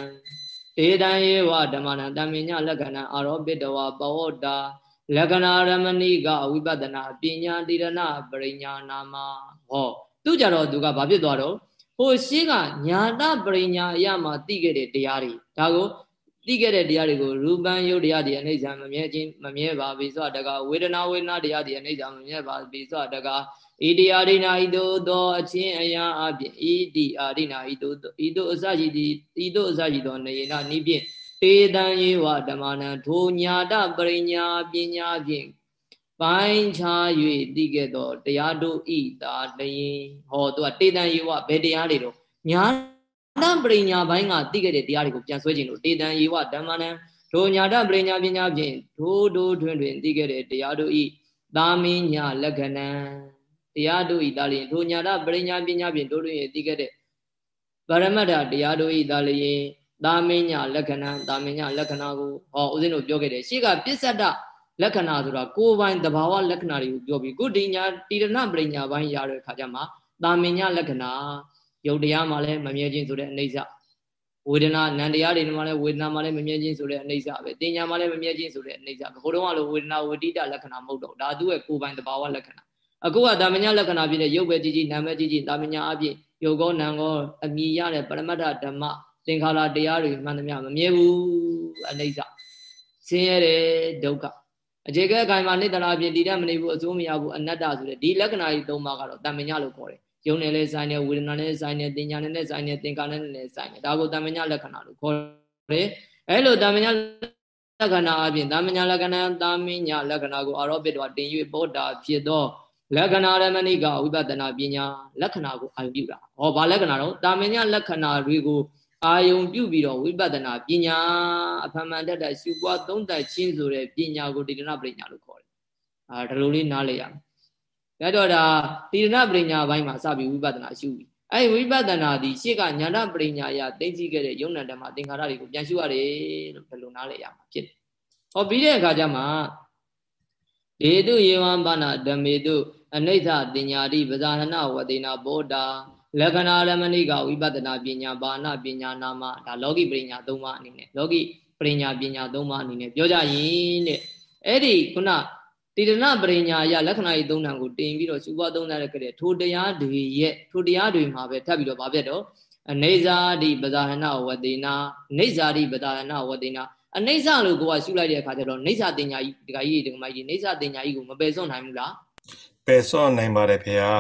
Speaker 1: ဒေတံယေဝဓမ္မနံတမညလက္ခဏာအာရောပိတဝပဝတ္တာလက္ခဏာရမဏိကဝိပဿနာပညာတိရဏပရိညာနာမဟော သူကြတော့သူကဘာဖြစ်သွားတော့ဟိုရှိကညာတပရိညာအရမှာသိခဲ့တဲ့တရားတွေဒါကိုသိခဲ့တဲ့တရားတွေကိုရူပံယုတ်တရားတွေအနိစ္စမမြဲခြင်းမမြဲပါပြီဆိုတကဝေဒနာဝေဒနာတရားတွေအနိစ္စမမြဲပါပြီဆိုတကဣတိအာရိနာဤသို့သောအချင်းအရာအပြင်ဣတိအာရိနာဤသို့ဤသို့အစရှိသည်ဤသို့အစရှိသောနေနာနိဖြင့်တေတံယေဝဓမ္မနံထိုညာတပရိညာပညာဖြင့် ပိုင်းခြား၍သိခဲ့သောတရားတို့ဤသာတရင်ဟောသူကတေတံယေဝဘယ်တရားတွေတော့ညာတပရိညာဘိုင်းကသိခဲ့တဲ့တရားတွေကိုပြန်ဆွဲခြင်းလို့တေတံယေဝဓမ္မနံဒိုညာတပရိညာပညာဖြင့်ဒိုးဒိုးထွန်းတွင်သိခဲ့တဲ့တရားတို့ဤသာမင်းညာလက္ခဏံတရားတို့ဤသာလျင်ဒိုညာတပရိညာပညာဖြင့်ဒိုးတွင်သိခဲ့တဲ့ပရမတ္ထတရားတို့ဤသာလျင်သာမင်းညာလက္ခဏံသာမင်းညာလက္ခဏာကိုဟောဦးဇင်းတို့ပြောခဲ့တယ်ရှေ့ကပစ္စတ္တ လက္ခဏာဆိုတာကိုယ်ပိုင်သဘာဝလက္ခဏာတွေကိုပြောပြီးကုဋိညာတိရဏပရိညာပိုင်းရတဲ့အခါကျမှသာမင်ညလက္ခဏာယုတ်တရားမှာလည်းမမြဲခြင်းဆိုတဲ့အနိစ္စဝေဒနာနံတရားတွေမှာလည်းဝေဒနာမှာလည်းမမြဲခြင်းဆိုတဲ့အနိစ္စပဲတင်ညာမှာလည်းမမြဲခြင်းဆိုတဲ့အနိစ္စပဲဘုတော်ကလို့ဝေဒနာဝတိတလက္ခဏာမဟုတ်တော့ဒါသူ့ရဲ့ကိုယ်ပိုင်တဘာဝလက္ခဏာအခုကတာမညာလက္ခဏာဖြစ်တဲ့ရုပ်ပဲကြည့်ကြည့်နာမ်ပဲကြည့်ကြည့်တာမညာအဖြစ်ယုတ်ကောနံကောအမြင်ရတဲ့ပရမတ္ထဓမ္မသင်္ခါရတရားတွေမှန်သမျှမမြဲဘူးအနိစ္စဆင်းရဲတဲ့ဒုက္ခ အခြေခဲအခိုင်မှာနေတရာအပြင်တည်တတ်မနေဘူးအစိုးမရဘူးအနတ္တဆိုတဲ့ဒီလက္ခဏာကြီးသုံးပါးကတော့တာမညာလို့ခေါ်တယ်ယုံနဲ့လည်းဆိုင်တယ်ဝေဒနာနဲ့လည်းဆိုင်တယ်တင်ညာနဲ့လည်းဆိုင်တယ်သင်္ခါနဲ့လည်းဆိုင်တယ်ဒါကိုတာမညာလက္ခဏာလို့ခေါ်တယ်အဲလိုတာမညာလက္ခဏာအပြင်တာမညာလက္ခဏာတာမညာလက္ခဏာကိုအာရောပိတ္တဝတင်၍ပေါ်တာဖြစ်သောလက္ခဏာရမဏိကဝိပဿနာပညာလက္ခဏာကိုအာရုံပြုတာဟောဘာလက္ခဏာတော့တာမညာလက္ခဏာတွေကို အာယုံပြုပြီးတော့ဝိပဿနာပညာအဖမှန်တတ်တဲ့ရှုပွားသုံးသပ်ခြင်းဆိုတဲ့ပညာကိုတိရဏပညာလို့ခေါ်တယ်အာဒါလိုလေးနားလည်ရမယ်ဒါတော့ဒါတိရဏပညာဘိုင်းမှာစပြီးဝိပဿနာရှုပြီအဲ့ဝိပဿနာဒီရှေ့ကညာဏပညာရသိသိခဲ့တဲ့ယုံနံဓမ္မသင်္ခါရတွေကိုပြန်ရှုရတယ်လို့ဘယ်လိုနားလည်ရမှာဖြစ်တယ်ဟောပြီးတဲ့အခါကျမှဒေတုယေဝံပါဏဓမေတုအနိစ္စတင်ညာတိပဇာဟနဝတေနာဘောတာ လက္ခဏာရမဏိကဝိပဿနာပညာဘာနာပညာနာမဒါလောကီပညာ၃ပါးအနေနဲ့လောကီပညာပညာ၃ပါးအနေနဲ့ပြောကြရင်တဲ့အဲ့ဒီခုနတိရဏပညာရလက္ခဏာကြီး၃ဏကိုတင်ပြီးတော့ရှုပွားသုံးသပ်ရတဲ့ထိုတရားတွေရဲ့ထိုတရားတွေမှာပဲထပ်ပြီးတော့ဗာပြတ်တော့အနေဇာတိပဇာဟနဝတေနာနေဇာတိပဇာဟနဝတေနာအနေဇလို့ကိုကရှုလိုက်တဲ့အခါကျတော့နေဇာတင်ညာကြီးဒကာကြီးဒကာမကြီးနေဇာတင်ညာကြီးကိုမပယ်စွန့်နိုင်ဘူးလား
Speaker 2: ပယ်စွန့်နိုင်ပါတယ်ဖေဟာ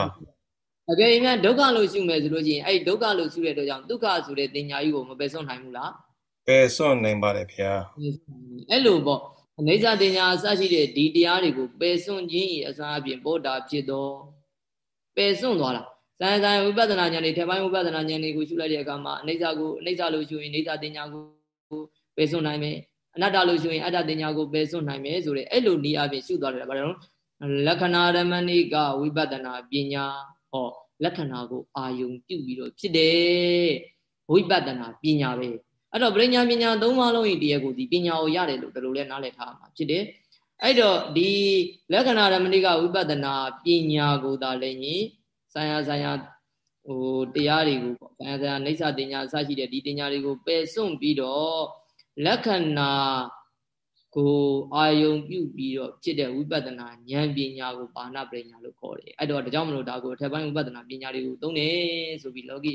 Speaker 1: အကယ်၍ဒုက္ခလို့ရှုမယ်ဆိုလို့ရှိရင်အဲ့ဒုက္ခလို့ရှုတဲ့အတွက်ကြောင့်ဒုက္ခဆိုတဲ့တင်ညာကြီးကိုမပယ်စွန့်နိုင်ဘူးလား
Speaker 2: ပယ်စွန့်နိုင်ပါတယ်ဖေဟာ
Speaker 1: အဲ့လိုပေါ့အနေစာတင်ညာအစရှိတဲ့ဒီတရားတွေကိုပယ်စွန့်ခြင်းဤအစားအပြင်ပေါ်တာဖြစ်တော့ပယ်စွန့်သွားတာဇာဇာဝိပဿနာဉာဏ်တွေထေပိုင်းဝိပဿနာဉာဏ်တွေကိုရှုလိုက်တဲ့အခါမှာအနေစာကိုအနေစာလို့ရှုရင်အနေစာတင်ညာကိုပယ်စွန့်နိုင်မယ်အနတ္တလို့ရှုရင်အတ္တတင်ညာကိုပယ်စွန့်နိုင်မယ်ဆိုတဲ့အဲ့လိုနည်းအပြင်ရှုသွားတယ်ဗါတယ်နော်လက္ခဏာရမဏိကဝိပဿနာပညာ ဟောလက္ခဏာကိုအာယုံပြုပြီးတော့ဖြစ်တယ်ဝိပဿနာပညာပဲအဲ့တော့ပရိညာပညာသုံးပါးလုံးဤတရားကိုဒီပညာကိုရတယ်လို့ဒီလိုလဲနားလည်ထားမှာဖြစ်တယ်အဲ့တော့ဒီလက္ခဏာရမဏိကဝိပဿနာပညာကိုသာလည်းညင်ဆံရဆံရဟိုတရားတွေကိုပေါ့ဆံရဆံရနေဆတင်ညာအစရှိတဲ့ဒီတင်ညာတွေကိုပယ်စွန့်ပြီးတော့လက္ခဏာ ကိုအာယုံပြုပြီးတော့ဖြစ်တဲ့ဝိပဿနာဉာဏ်ပညာကိုပါဏပညာလို့ခေါ်တယ်အဲ့တော့ဒါကြောင့်မလို့ဒါကိုအထက်ပိုင်းဝိပဿနာပညာတွေကိုသုံးတယ်ဆိုပြီးလောကီ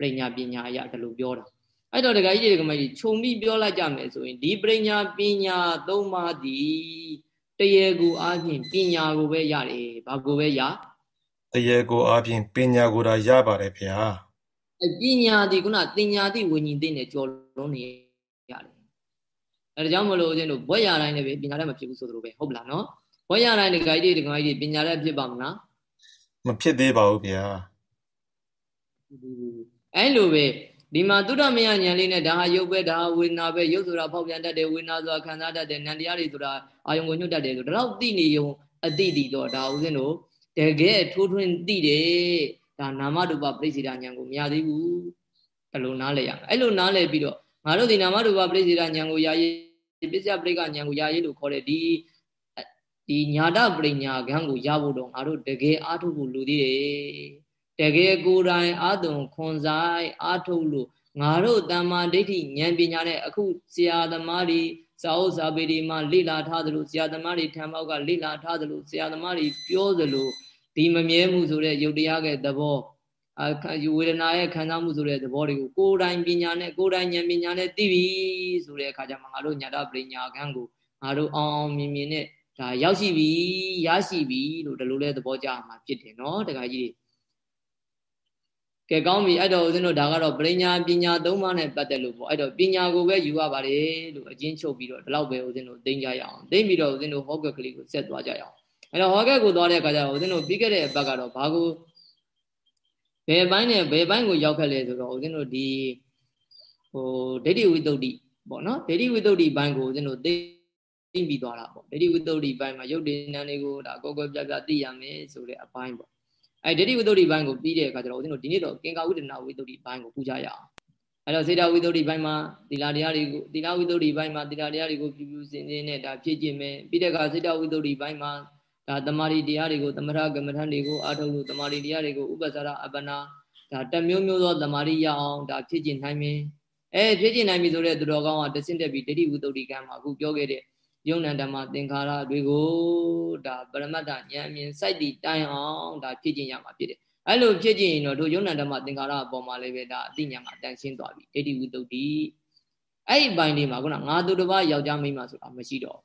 Speaker 1: ပညာပညာအရာဒါလိုပြောတာအဲ့တော့ဒကာကြီးတွေကမကြီးခြုံပြီးပြောလိုက်ကြမယ်ဆိုရင်ဒီပညာပညာသုံးပါးသည်တရေကိုအားဖြင့်ပညာကိုပဲရတယ်ဘာကိုပဲရ
Speaker 2: တရေကိုအားဖြင့်ပညာကိုသာရပါတယ်ဗျာ
Speaker 1: အပညာဒီခုနတင်ညာတိဝิญဉ်သိနေကြော်လုံးနေရတယ် အဲဒါကြောင့်မလို့ဦးဇင်းတို့ဘွဲ့ရတိုင်းလည်းပဲပညာလည်းမဖြစ်ဘူးဆိုသလိုပဲဟုတ်ပလားနော်ဘွဲ့ရတိုင်းဒီဂိုင်းတွေဒီဂိုင်းတွေပညာလည်းဖြစ်ပါမလား
Speaker 2: မဖြစ်သေးပါဘူးဗျာ
Speaker 1: အဲလိုပဲဒီမှာသုဒ္ဓမယဉာဏ်လေးနဲ့ဒါဟာရုပ်ပဲဒါဟာဝေဒနာပဲရုပ်ဆိုတာဖောက်ပြန်တတ်တယ်ဝေဒနာဆိုတာခံစားတတ်တယ်နံတရားတွေဆိုတာအာယုံကိုညွတ်တတ်တယ်ဆိုတော့သိနေုံအတိတည်တော့ဒါဦးဇင်းတို့တကယ်ထိုးထွင်းသိတယ်ဒါနာမရူပပရိစ္ဆေဒဉာဏ်ကိုမရသေးဘူးဘယ်လိုနားလဲရအဲ့လိုနားလဲပြီးတော့ ငါတို့ဒီနာမရူပပရိစ္ဆေဒဉာဏ်ကိုယာယီပစ္စယပရိကဉာဏ်ကိုယာယီလို့ခေါ်တဲ့ဒီဒီညာတပရိညာခံကိုရဖို့တော့ငါတို့တကယ်အားထုတ်ဖို့လူသေးတယ်တကယ်ကိုယ်တိုင်အာတုံခွန်ဆိုင်အာထုတ်လို့ငါတို့တမ္မာဒိဋ္ဌိဉာဏ်ပညာနဲ့အခုဆရာသမားတွေစာအုပ်စာပေတွေမှာလေ့လာထားသလိုဆရာသမားတွေထံပေါက်ကလေ့လာထားသလိုဆရာသမားတွေပြောသလိုဒီမမြဲမှုဆိုတဲ့ယုတ်တရားရဲ့သဘော အဝေဒနာရဲ့ခံစားမှုဆိုတဲ့သဘောတွေကိုကိုယ်တိုင်ပညာနဲ့ကိုယ်တိုင်ဉာဏ်ပညာနဲ့သိပြီဆိုတဲ့အခါကျမှငါတို့ညာတပညာခန်းကိုငါတို့အောင်အောင်မြင်မြင်နဲ့ဒါရောက်ရှိပြီရရှိပြီလို့ဒီလိုလဲသဘောကျမှာဖြစ်တယ်နော်တခါကြီးတွေကဲကောင်းပြီအဲ့တော့ဦးဇင်းတို့ဒါကတော့ပရိညာပညာသုံးပါးနဲ့ပတ်သက်လို့ပေါ့အဲ့တော့ပညာကိုပဲယူရပါတယ်လို့အချင်းချုပ်ပြီးတော့ဒီလောက်ပဲဦးဇင်းတို့သိကြရအောင်သိပြီးတော့ဦးဇင်းတို့ဟောကက်ကလေးကိုဆက်သွားကြရအောင်အဲ့တော့ဟောကက်ကိုသွားတဲ့အခါကျတော့ဦးဇင်းတို့ပြီးခဲ့တဲ့အပတ်ကတော့ဘာကို ဘယ်ပိုင်းနဲ့ဘယ်ပိုင်းကိုရောက်ခဲ့လဲဆိုတော့ဦးဇင်းတို့ဒီဟိုဒိဋ္ဌိဝိတ္တုပေါ့နော်ဒိဋ္ဌိဝိတ္တုဘိုင်းကိုဦးဇင်းတို့သိပြီးသွားတာပေါ့ဒိဋ္ဌိဝိတ္တုဘိုင်းမှာရုပ်တည်ဉာဏ်တွေကိုဒါကောကောပြပြသိရမယ်ဆိုတဲ့အပိုင်းပေါ့အဲဒိဋ္ဌိဝိတ္တုဘိုင်းကိုပြီးတဲ့အခါကျတော့ဦးဇင်းတို့ဒီနေ့တော့ကင်္ကာဝိတ္တနာဝိတ္တုဘိုင်းကိုပူကြရအောင်အဲ့တော့စေတဝိတ္တုဘိုင်းမှာသီလတရားတွေကိုသီလဝိတ္တုဘိုင်းမှာသီလတရားတွေကိုပြပြစင်စင်နဲ့ဒါဖြည့်ကျင့်မယ်ပြီးတဲ့အခါစေတဝိတ္တုဘိုင်းမှာ ဒါတမာရီတရားတွေကိုသမထကမ္မထန်တွေကိုအားထုတ်လို့တမာရီတရားတွေကိုဥပ္ပဇာရအပနာဒါတမျိုးမျိုးသောတမာရီရအောင်ဒါဖြစ်ကျင်နိုင်မယ်အဲဖြစ်ကျင်နိုင်ပြီဆိုတဲ့သူတော်ကောင်းကတဆင့်တက်ပြီးဒိဋ္ဌိဝိတုဒ္ဓိကံမှာအခုပြောခဲ့တဲ့ယုံနံဓမ္မသင်္ခါရတွေကိုဒါပရမတ္ထဉာဏ်အမြင်စိုက်တည်တိုင်အောင်ဒါဖြစ်ကျင်ရမှာဖြစ်တယ်အဲ့လိုဖြစ်ကျင်ရင်တော့တို့ယုံနံဓမ္မသင်္ခါရအပေါ်မှာလည်းပဲဒါအသိဉာဏ်ကတန်ရှင်းသွားပြီဒိဋ္ဌိဝိတုဒ္ဓိအဲ့ဒီဘိုင်းလေးမှာခုနငါသူတစ်ပါးယောက်ျားမိန်းမဆိုတာမရှိတော့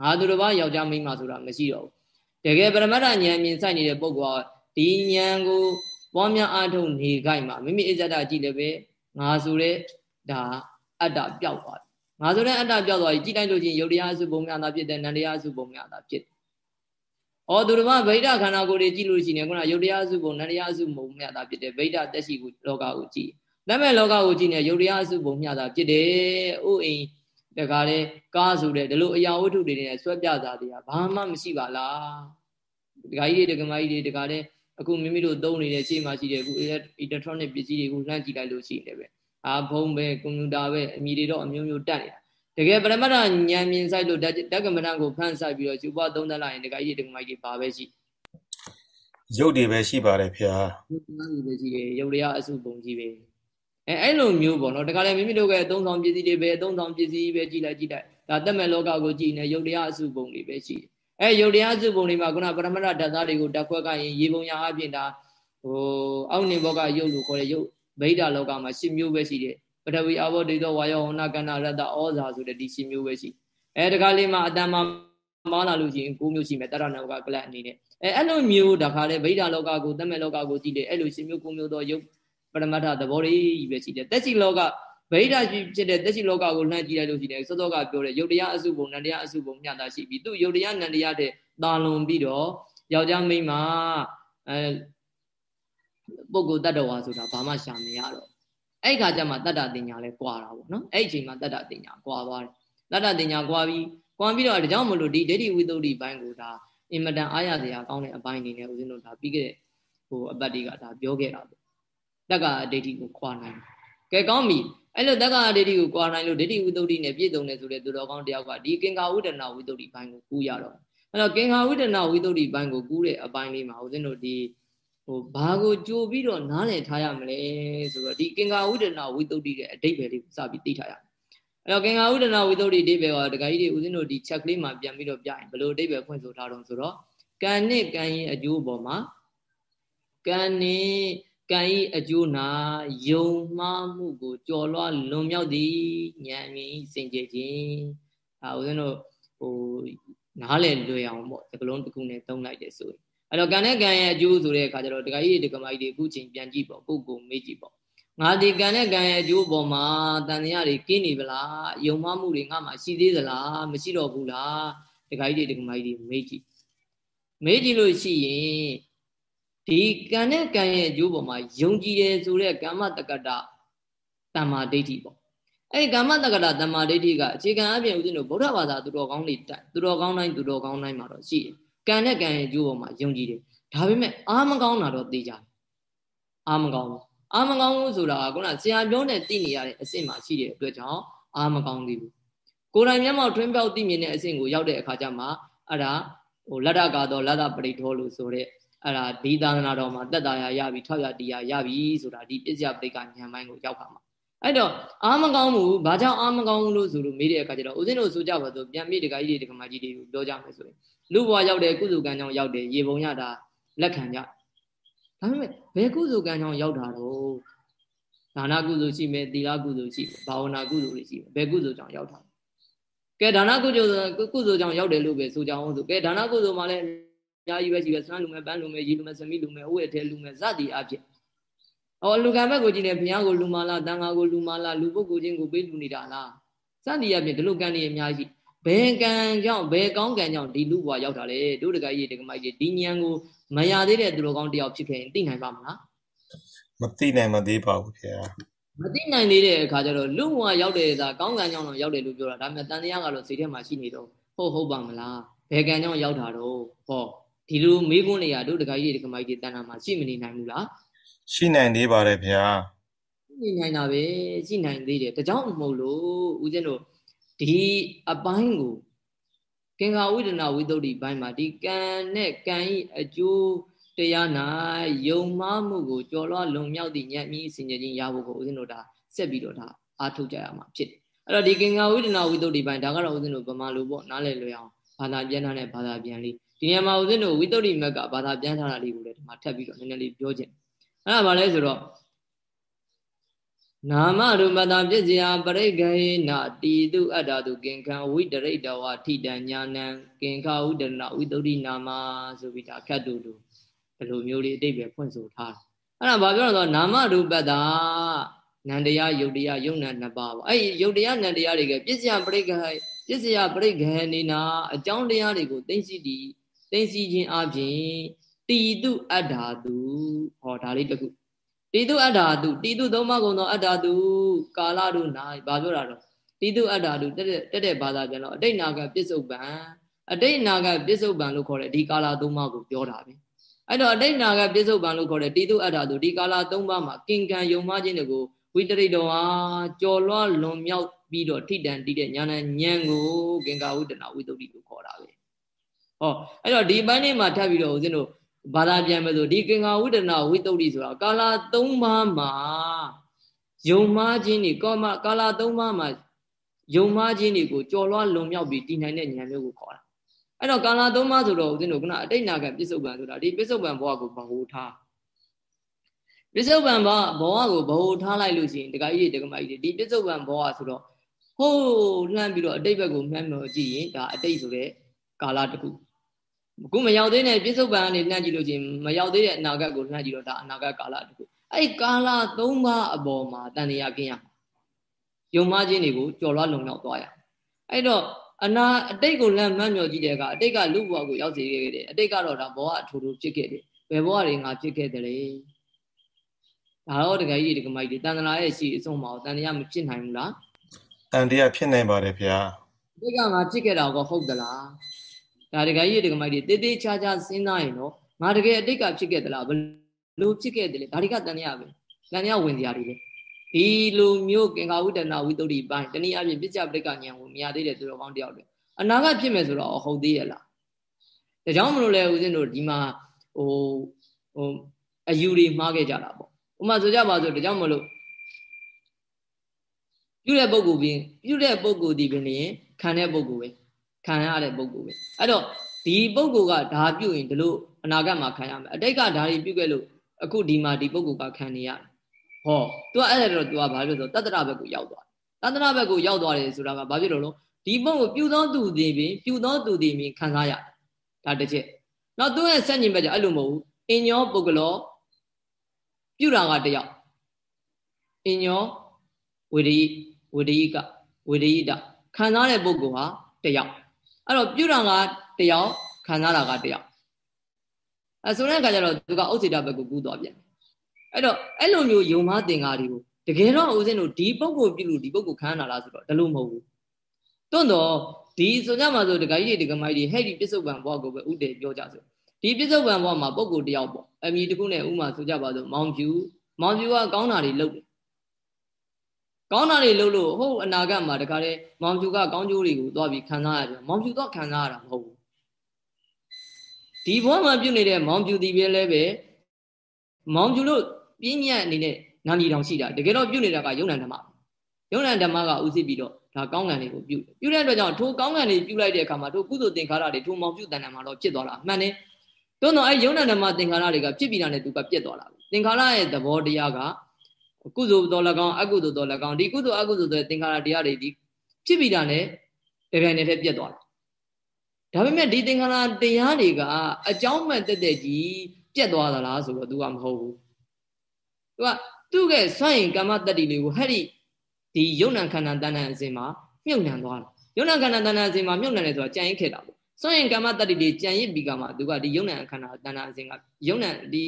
Speaker 1: ငါသူတစ်ပါးယောက်ျားမိန်းမဆိုတာမရှိတော့ တကယ်ပရမတ္ထဉာဏ်အမြင်စိုက်နေတဲ့ပုဂ္ဂိုလ်ကဒီဉာဏ်ကိုပွားများအားထုတ်နေခိုက်မှာမိမိအစ္ဆဒကြည့်လည်းပဲငါဆိုတဲ့ဒါအတ္တပျောက်သွားတယ်ငါဆိုတဲ့အတ္တပျောက်သွားပြီကြည့်လိုက်လို့ချင်းယုတ်တရားအစုပုံများတာဖြစ်တယ်နန္တရားအစုပုံများတာဖြစ်တယ်။အော်သူတို့ကဗိဓခန္ဓာကိုယ်တွေကြည့်လို့ရှိရင်ခုနယုတ်တရားအစုပုံနန္တရားအစုပုံများတာဖြစ်တယ်ဗိဓတက်ရှိကိုလောကကိုကြည့်။လက်မဲ့လောကကိုကြည့်နေယုတ်တရားအစုပုံများတာဖြစ်တယ်။ဥအိမ် တကားလေကားဆိုတဲ့ဒီလိုအရာဝတ္ထုတွေနဲ့ဆွဲပြတာတွေကဘာမှမရှိပါလား။ဒကာကြီးတွေဒကာမကြီးတွေဒကာလေအခုမိမိတို့သုံးနေတဲ့ရှေ့မှာရှိတဲ့အခု electronic ပစ္စည်းတွေကိုလှမ်းကြည့်လိုက်လို့ရှိရင်လည်းအာဖုံးပဲကွန်ပျူတာပဲအမည်တွေတော့အမျိုးမျိုးတက်နေတာတကယ်ပရမတ္ထဉာဏ်မြင်ဆိုင်လို့တက္ကမဏကိုဖန်ဆိုင်ပြီးတော့ယူပွားသုံးသပ်လိုက်ရင်တကကြီးတကမကြီးဘာပဲရှိ
Speaker 2: ရုပ်တွေပဲရှိပါတယ်ဖေဟာ
Speaker 1: ရုပ်တွေပဲရှိတယ်ရုပ်တရားအစုပုံကြီးပဲ အဲအဲ့လိုမျိုးပေါ့နော်တခါလေမိမိတို့ကအသုံးဆောင်ပစ္စည်းတွေပဲအသုံးဆောင်ပစ္စည်းပဲကြည်လိုက်ကြည်လိုက်ဒါတက်မဲ့လောကကိုကြည်နေရုပ်တရားအစုပုံတွေပဲရှိတယ်အဲရုပ်တရားအစုပုံတွေမှာခုနပရမတ္ထဓာတ်သားတွေကိုတက်ခွက်ကရင်ရေပုံညာအပြင်ဒါဟိုအောက်နေဘောကရုပ်လို့ခေါ်တဲ့ရုပ်ဗိဓာလောကမှာ၈မျိုးပဲရှိတယ်ပထဝီအဘောဒိသောဝါယောဟောနာကန္နာရတ္တဩဇာဆိုတဲ့ဒီ၈မျိုးပဲရှိအဲတခါလေးမှာအတ္တမှာမောလာလို့ရှိရင်၉မျိုးရှိမယ်တရဏောကကလပ်အနေနဲ့အဲအဲ့လိုမျိုးတခါလေဗိဓာလောကကိုတတ်မဲ့လောကကိုကြည့်တယ်အဲ့လို၈မျိုး၉မျိုးသောယုတ် ပရမတ္ထသဘောတွေကြီးပဲရှိတယ်တက်ချီလောကဗိဓာဖြစ်တဲ့တက်ချီလောကကိုလှမ်းကြည့်လိုက်လို့ရှိတယ်စောစောကပြောတဲ့ယုတ်တရားအစုဘုံနန္တရားအစုဘုံမျှတာရှိပြီးသူယုတ်တရားနန္တရားတဲ့တာလွန်ပြီးတော့ယောက်ျားမိန်းမအဲပုဂ္ဂိုလ်တ attva ဆိုတာဘာမှရှာမရတော့အဲ့ခါကျမှတတ္တတင်ညာလဲကွာတာပေါ့နော်အဲ့အချိန်မှာတတ္တတင်ညာကွာသွားတယ်တတ္တတင်ညာကွာပြီးကွာပြီးတော့ဒါကြောင့်မလို့ဒီဒိဋ္ဌိဝိသုဒ္ဓိဘိုင်းကိုဒါအင်မတန်အားရစရာကောင်းတဲ့အပိုင်းအနေနဲ့ဦးဇင်းတို့ဒါပြီးခဲ့တဲ့ဟိုအပတ်တွေကဒါပြောခဲ့တာပေါ့ တက္ကဒိဋ္ဌိကိုခွာနိုင်ကဲကောင်းပြီအဲ့လိုတက္ကဒိဋ္ဌိကိုခွာနိုင်လို့ဒိဋ္ဌိဝိသုဒ္ဓိနဲ့ပြည့်စုံတယ်ဆိုတဲ့သူတော်ကောင်းတယောက်ကဒီကင်္ကာဝိတ္တနာဝိသုဒ္ဓိဘိုင်းကိုကူးရတော့အဲ့တော့ကင်္ကာဝိတ္တနာဝိသုဒ္ဓိဘိုင်းကိုကူးတဲ့အပိုင်းလေးမှာဦးဇင်းတို့ဒီဟိုဘာကိုကြိုပြီးတော့နားလည်ထားရမလဲဆိုတော့ဒီကင်္ကာဝိဒနာဝိတုဒ္ဓိရဲ့အတိတ်ပဲလေးကိုစပြီးသိထားရမယ်အဲ့တော့ကင်္ကာဝိဒနာဝိတုဒ္ဓိအတိတ်ပဲကဒကာကြီးတွေဦးဇင်းတို့ဒီ check လေးမှာပြန်ပြီးတော့ပြရင်ဘယ်လိုအတိတ်ပဲဖွင့်ဆိုထားတော့ဆိုတော့ကံနဲ့ကံရဲ့အကျိုးပေါ်မှာကံနဲ့ ကံဤအကျိုးနာယုံမှားမှုကိုကြော်လွှားလွန်မြောက်သည်ဉာဏ်မြင်စင်ကြယ်ခြင်းဒါဦးဇင်းတို့ဟိုနားလည်လွယ်အောင်ပေါ့ဒီကလုံးတစ်ခုနဲ့သုံးလိုက်တယ်ဆိုရင်အဲ့တော့ကံနဲ့ကံရဲ့အကျိုးဆိုတဲ့အခါကျတော့ဒကာကြီးတွေဒကာမကြီးတွေအခုချိန်ပြန်ကြည့်ပေါ့ကိုကိုမေးကြည့်ပေါ့ငါဒီကံနဲ့ကံရဲ့အကျိုးပေါ်မှာတန်တရားတွေကင်းနေပလားယုံမှမှုတွေငါမှရှိသေးသလားမရှိတော့ဘူးလားဒကာကြီးတွေဒကာမကြီးတွေမေးကြည့်မေးကြည့်လို့ရှိရင် ဒီကံနဲ့ကံရဲ့အကျိုးပေါ်မှာယုံကြည်တယ်ဆိုတဲ့ကမ္မတက္ကတတမ္မာဒိဋ္ဌိပေါ့အဲ့ဒီကမ္မတက္ကတတမ္မာဒိဋ္ဌိကအခြေခံအပြင်ဦးဇင်းတို့ဗုဒ္ဓဘာသာသူတော်ကောင်းတွေတိုင်သူတော်ကောင်းတိုင်းသူတော်ကောင်းတိုင်းမှာတော့ရှိတယ်ကံနဲ့ကံရဲ့ကျိုးပေါ်မှာယုံကြည်တယ်ဒါပေမဲ့အာမကောင်းတာတော့သိကြတယ်အာမကောင်းဘူးအာမကောင်းဘူးဆိုတာကခုနဆရာပြောနဲ့သိနေရတဲ့အဆင့်မှာရှိတဲ့အတွက်ကြောင့်အာမကောင်းသေးဘူးကိုယ်တိုင်မျက်မှောက်ထွင်းပြောက်သိမြင်တဲ့အဆင့်ကိုရောက်တဲ့အခါကျမှအဲ့ဒါဟိုလက်တကတော့လက်တပရိထောလို့ဆိုတဲ့ အဲ့ဒါဒီသာသနာတော်မှာတက်တာရရပြီထောက်ရတရားရပြီဆိုတာဒီပစ္စယပရိကဉာဏ်ပိုင်းကိုရောက်ခါမှာအဲ့တော့အာမကောင်းမှုဘာကြောင့်အာမကောင်းဘူးလို့ဆိုလို့မေးတဲ့အခါကျတော့ဦးဇင်းတို့ဆိုကြပါစို့ပြန်မိတကကြီးတွေတကမာကြီးတွေကိုပြောကြမယ်ဆိုရင်လူဘဝရောက်တယ်ကုသိုလ်ကံကြောင့်ရောက်တယ်ရေပုံရတာလက်ခံကြဒါပေမဲ့ဘယ်ကုသိုလ်ကံကြောင့်ရောက်တာတော့ဒါနကုသိုလ်ရှိမယ်သီလကုသိုလ်ရှိမယ်ဘာဝနာကုသိုလ်တွေရှိမယ်ဘယ်ကုသိုလ်ကြောင့်ရောက်တာကဲဒါနကုသိုလ်ကုသိုလ်ကြောင့်ရောက်တယ်လို့ပဲဆိုကြအောင်ဆိုကဲဒါနကုသိုလ်မှာလည်းအ များကြီးပဲရှိပဲစမ်းလူမယ်ပန်းလူမယ်ရေလူမယ်စမိလူမယ်အဝတ်အထည်လူမယ်စသည်အဖြစ်အော်လူကံဘက်ကိုကြည့်နေဘုရားကိုလူမလားတန်ခါကိုလူမလားလူပုဂ္ဂိုလ်ချင်းကိုပေးလူနေတာလားစသည်အဖြစ်ဒီလိုကံတွေအများကြီးဘယ်ကံကြောင့်ဘယ်ကောင်းကံကြောင့်ဒီလူဘဝရောက်တာလဲတို့တကကြီးတကမကြီးဒီဉာဏ်ကိုမရသေးတဲ့သူတော်ကောင်းတယောက်ဖြစ်ခဲ့ရင်သိနိုင်ပါမလား
Speaker 2: မသိနိုင်မသေးပါဘူးခင်ဗျာ
Speaker 1: မသိနိုင်သေးတဲ့အခါကျတော့လူဘဝရောက်တယ်သာကောင်းကံကြောင့်တော့ရောက်တယ်လို့ပြောတာဒါပေမဲ့တန်တရားကတော့စိတ်ထဲမှာရှိနေတော့ဟုတ်ဟုတ်ပါမလားဘယ်ကံကြောင့်ရောက်တာတော့ဟော ဒီလိုမေးခွန်းတွေကတို့တကကြီးတကမကြီးတန်တာမှာရှိမနေနိုင်ဘူးလား
Speaker 2: ရှိနိုင်သေးပါတယ်ဗျာ
Speaker 1: ရှိနိုင်တာပဲရှိနိုင်သေးတယ်ဒါကြောင့်မဟုတ်လို့ဦးဇင်းတို့ဒီအပိုင်းကိုကင်္ဂါဝိဒနာဝိသုဒ္ဓိဘိုင်းမှာဒီကံနဲ့ကံဤအကျိုးတရား၌ယုံမှားမှုကိုကြော်လွှားလုံမြောက်သည့်ဉာဏ်မြင့်စင်ကြယ်ခြင်းရဖို့ကိုဦးဇင်းတို့ဒါဆက်ပြီးတော့ဒါအားထုတ်ကြရမှာဖြစ်တယ်အဲ့တော့ဒီကင်္ဂဝိဒနာဝိတ္တုဒီပိုင်းဒါကတော့ဦးဇင်းတို့ဗမာလိုပေါ့နားလည်လွယ်အောင်ဘာသာပြန်ထားတဲ့ဘာသာပြန်လေး ဒီနေရာမှာဦးဇင်းတို့ဝိတ္တုမက်ကဘာသာပြန်ထားတာလေးကိုလည်းဒီမှာထပ်ပြီးတော့နည်းနည်းလေးပြောခြင်းအဲ့ဒါဘာလဲဆိုတော့နာမရူပတာပစ္စယပရိဂဟေနတီတုအတ္တတုကင်ခံဝိတရိတဝထိတံညာနံကင်ခဝိတရဏဝိတ္တိနာမဆိုပြီးဒါခတ်တူတူဒီလိုမျိုးလေးအတိတ်ပဲဖွင့်ဆိုထားတာအဲ့ဒါဘာပြောလဲဆိုတော့နာမရူပတာနန္တရားယုတ်တရားယုံနာနှစ်ပါးပေါ့အဲ့ဒီယုတ်တရားနန္တရားတွေကပစ္စယပရိဂဟေပစ္စယပရိဂဟေနေနာအကြောင်းတရားတွေကိုသိသိတည် သိသိခြင်းအပြင်တီတုအတ္တာတုဟောဒါလေးတခုတိတုအတ္တာတုတိတုသုံးပါးကုန်သောအတ္တာတုကာလတုနာဘာပြောတာတော့တိတုအတ္တာတုတက်တက်တဲ့ဘာသာပြန်တော့အတိတ်နာကပစ္စုပန်အတိတ်နာကပစ္စုပန်လို့ခေါ်တဲ့ဒီကာလသုံးပါးကိုပြောတာပဲအဲ့တော့အတိတ်နာကပစ္စုပန်လို့ခေါ်တဲ့တိတုအတ္တာတုဒီကာလသုံးပါးမှာကင်ကံယုံမှခြင်းတွေကိုဝိတရိတော်ဟာကြော်လွှတ်လွန်မြောက်ပြီးတော့ထိတန်တည်တဲ့ညာဏဉာဏ်ကိုကင်္ကာဝိတနာဝိတ္တုလို့ခေါ်တာပဲ ဟောအဲ့တော့ဒီပိုင်းလေးမှာထပ်ပြီးတော့ဦးဇင်းတို့ဘာသာပြန်မယ်ဆိုဒီကင်္ဂါဝိတနာဝိတုဒ္ဓိဆိုတာကာလ၃ပါးမှာယုံမှားခြင်းတွေကောမကာလ၃ပါးမှာယုံမှားခြင်းတွေကိုကြော်လွှားလွန်မြောက်ပြီးတည်နိုင်တဲ့ဉာဏ်မျိုးကိုခေါ်တာအဲ့တော့ကာလ၃ပါးဆိုတော့ဦးဇင်းတို့ကအတိတ်နာကပြစ္ဆုတ်ပံဆိုတာဒီပြစ္ဆုတ်ပံဘဝကိုဘဟုထားပြစ္ဆုတ်ပံဘဝကိုဘဟုထားလိုက်လို့ရှိရင်တခါကြီးတခါမကြီးဒီပြစ္ဆုတ်ပံဘဝဆိုတော့ဟိုးလှမ်းပြီးတော့အတိတ်ဘက်ကိုမှန်းလို့ကြည့်ရင်ဒါအတိတ်ဆိုတဲ့ကာလတစ်ခု အခုမရောက်သေးတဲ့ပြစ္ဆုတ်ပံကနေလှမ်းကြည့်လို့ချင်းမရောက်သေးတဲ့အနာဂတ်ကိုလှမ်းကြည့်တော့ဒါအနာဂတ်ကာလတခုအဲ့ကာလ၃ပါးအပေါ်မှာတန်တရားကင်းရမှာယုံမခြင်းတွေကိုကြော်လွှားလုံလောက်သွားရအဲ့တော့အနာအတိတ်ကိုလမ်းမှန်းမြော်ကြည့်တဲ့အခါအတိတ်ကလူဘဝကိုရောက်စေခဲ့တယ်အတိတ်ကတော့ဒါဘဝအထူထူဖြစ်ခဲ့တယ်ဘယ်ဘဝတွေငါဖြစ်ခဲ့တယ်လေဒါတော့တကယ်ကြီးတကမိုက်တွေတန်တရာရဲ့ရှိအဆုံးမှာတန်တရားမဖြစ်နိုင်ဘူးလား
Speaker 2: တန်တရားဖြစ်နိုင်ပါတယ်ဗျာ
Speaker 1: အတိတ်ကငါဖြစ်ခဲ့တာကောဟုတ်သလား ဒါတကယ်ကြီးတကမိုက်တွေတေးသေးချာချာစဉ်းစားရင်တော့ငါတကယ်အတိတ်ကဖြစ်ခဲ့သလားဘယ်လိုဖြစ်ခဲ့တယ်လဲဒါတွေကတန်တရားပဲတန်တရားဝင်စရာတွေလေဒီလိုမျိုးကင်္ကာဝိတနာဝိတ္တိပိုင်းတနည်းအားဖြင့်ပြစ္ဆပဋိကဉာဏ်ကိုမရသေးတဲ့သူတော်ကောင်းတယောက်တွေအနာဂတ်ဖြစ်မယ်ဆိုတော့ဟုတ်သေးရဲ့လားဒါကြောင့်မလို့လဲဦးဇင်းတို့ဒီမှာဟိုဟိုအယူတွေမှားခဲ့ကြတာပေါ့ဥပမာဆိုကြပါစို့ဒါကြောင့်မလို့ပြုတဲ့ပုဂ္ဂိုလ်ပြီးပြုတဲ့ပုဂ္ဂိုလ်ဒီပင်ရင်ခံတဲ့ပုဂ္ဂိုလ်ပဲ ခံရတဲ့ပုဂ္ဂိုလ်ပဲအဲ့တော့ဒီပုဂ္ဂိုလ်ကဒါပြုရင်ဒီလိုအနာဂတ်မှာခံရမယ်အတိတ်ကဒါတွေပြုခဲ့လို့အခုဒီမှာဒီပုဂ္ဂိုလ်ကခံနေရတယ်ဟော तू အဲ့ဒါတော့ तू ကဘာဖြစ်လို့ဆိုတတ္တရဘက်ကိုရောက်သွားတယ်တတ္တရဘက်ကိုရောက်သွားတယ်ဆိုတာကဘာဖြစ်လို့လဲဒီပုံကိုပြုသောသူသည်ပင်ပြုသောသူသည်ပင်ခံစားရဒါတစ်ချက်နောက်သူရဲ့ဆက်ညင်ဘက်ကျအဲ့လိုမဟုတ်ဘူးအင်ညောပုဂ္ဂလောပြုတာကတယောက်အင်ညောဝေဒီဝေဒီကဝေဒီတခံစားတဲ့ပုဂ္ဂိုလ်ဟာတယောက် အဲ့တော့ပြုတာကတယောက်ခံစားတာကတယောက်အဲဆိုတဲ့အခါကျတော့သူကဥစ္စေတဘက်ကိုကူးသွားပြန်အဲ့တော့အဲ့လိုမျိုးယုံမသင်္ကားတွေကိုတကယ်တော့ဦးဇင်းတို့ဒီပုဂ္ဂိုလ်ပြုလို့ဒီပုဂ္ဂိုလ်ခံရတာလားဆိုတော့ဒါလို့မဟုတ်ဘူးတွန့်တော့ဒီဆိုကြမှာဆိုဒကာကြီးတွေဒကာမကြီးတွေဟဲ့ဒီပစ္စုပန်ဘဝကိုပဲဥတည်ပြောကြဆိုဒီပစ္စုပန်ဘဝမှာပုဂ္ဂိုလ်တယောက်ပေါ့အမည်တစ်ခုနဲ့ဥမာဆိုကြပါဆိုမောင်ဖြူမောင်ဖြူကကောင်းတာတွေလုပ်တယ် ကောင်းတာတွေလုပ်လို့ဟုတ်အနာဂတ်မှာတခါတည်းမောင်ဖြူကကောင်းကျိုးတွေကိုသွားပြီးခံစားရတယ်မောင်ဖြူတော့ခံစားရတာမဟုတ်ဘူးဒီဘဝမှာပြုနေတဲ့မောင်ဖြူဒီပြဲလဲပဲမောင်ဖြူလို့ပြင်းညက်အနေနဲ့နာမည်တောင်ရှိတာတကယ်တော့ပြုနေတာကယုံနံဓမ္မယုံနံဓမ္မကဥသိပြီးတော့ဒါကောင်းကံတွေကိုပြုပြုတဲ့အတွက်ကြောင့်ထိုကောင်းကံတွေပြုလိုက်တဲ့အခါမှာထိုကုသိုလ်သင်္ခါရတွေထိုမောင်ပြုတန်တန်မှာတော့ဖြစ်သွားတာအမှန်တယ်တွန်းတော့အဲယုံနံဓမ္မသင်္ခါရတွေကဖြစ်ပြီးတာနဲ့သူကပြက်သွားတာသင်္ခါရရဲ့သဘောတရားက ကုသိုလ်တော်၎င်းအကုသိုလ်တော်၎င်းဒီကုသိုလ်အကုသိုလ်တဲ့သင်္ခါရတရားတွေဒီဖြစ်ပြီးတာနဲ့တပြိုင်တည်းပြက်သွားတာဒါပေမဲ့ဒီသင်္ခါရတရားတွေကအကြောင်းမဲ့တက်တက်ကြီးပြက်သွားသလားဆိုတော့သူကမဟုတ်ဘူးသူကသူ့ရဲ့စွန့်ရင်ကမ္မတတ္တိလေးကိုဟဲ့ဒီဒီယုံ nant ခန္ဓာတဏ္ဍအစဉ်မှာမြုပ်နှံသွားတာယုံ nant ခန္ဓာတဏ္ဍအစဉ်မှာမြုပ်နှံတယ်ဆိုတာကြံရင်ခဲ့တာပေါ့စွန့်ရင်ကမ္မတတ္တိလေးကြံရစ်ပြီးကမှသူကဒီယုံ nant ခန္ဓာတဏ္ဍအစဉ်ကယုံ nant ဒီ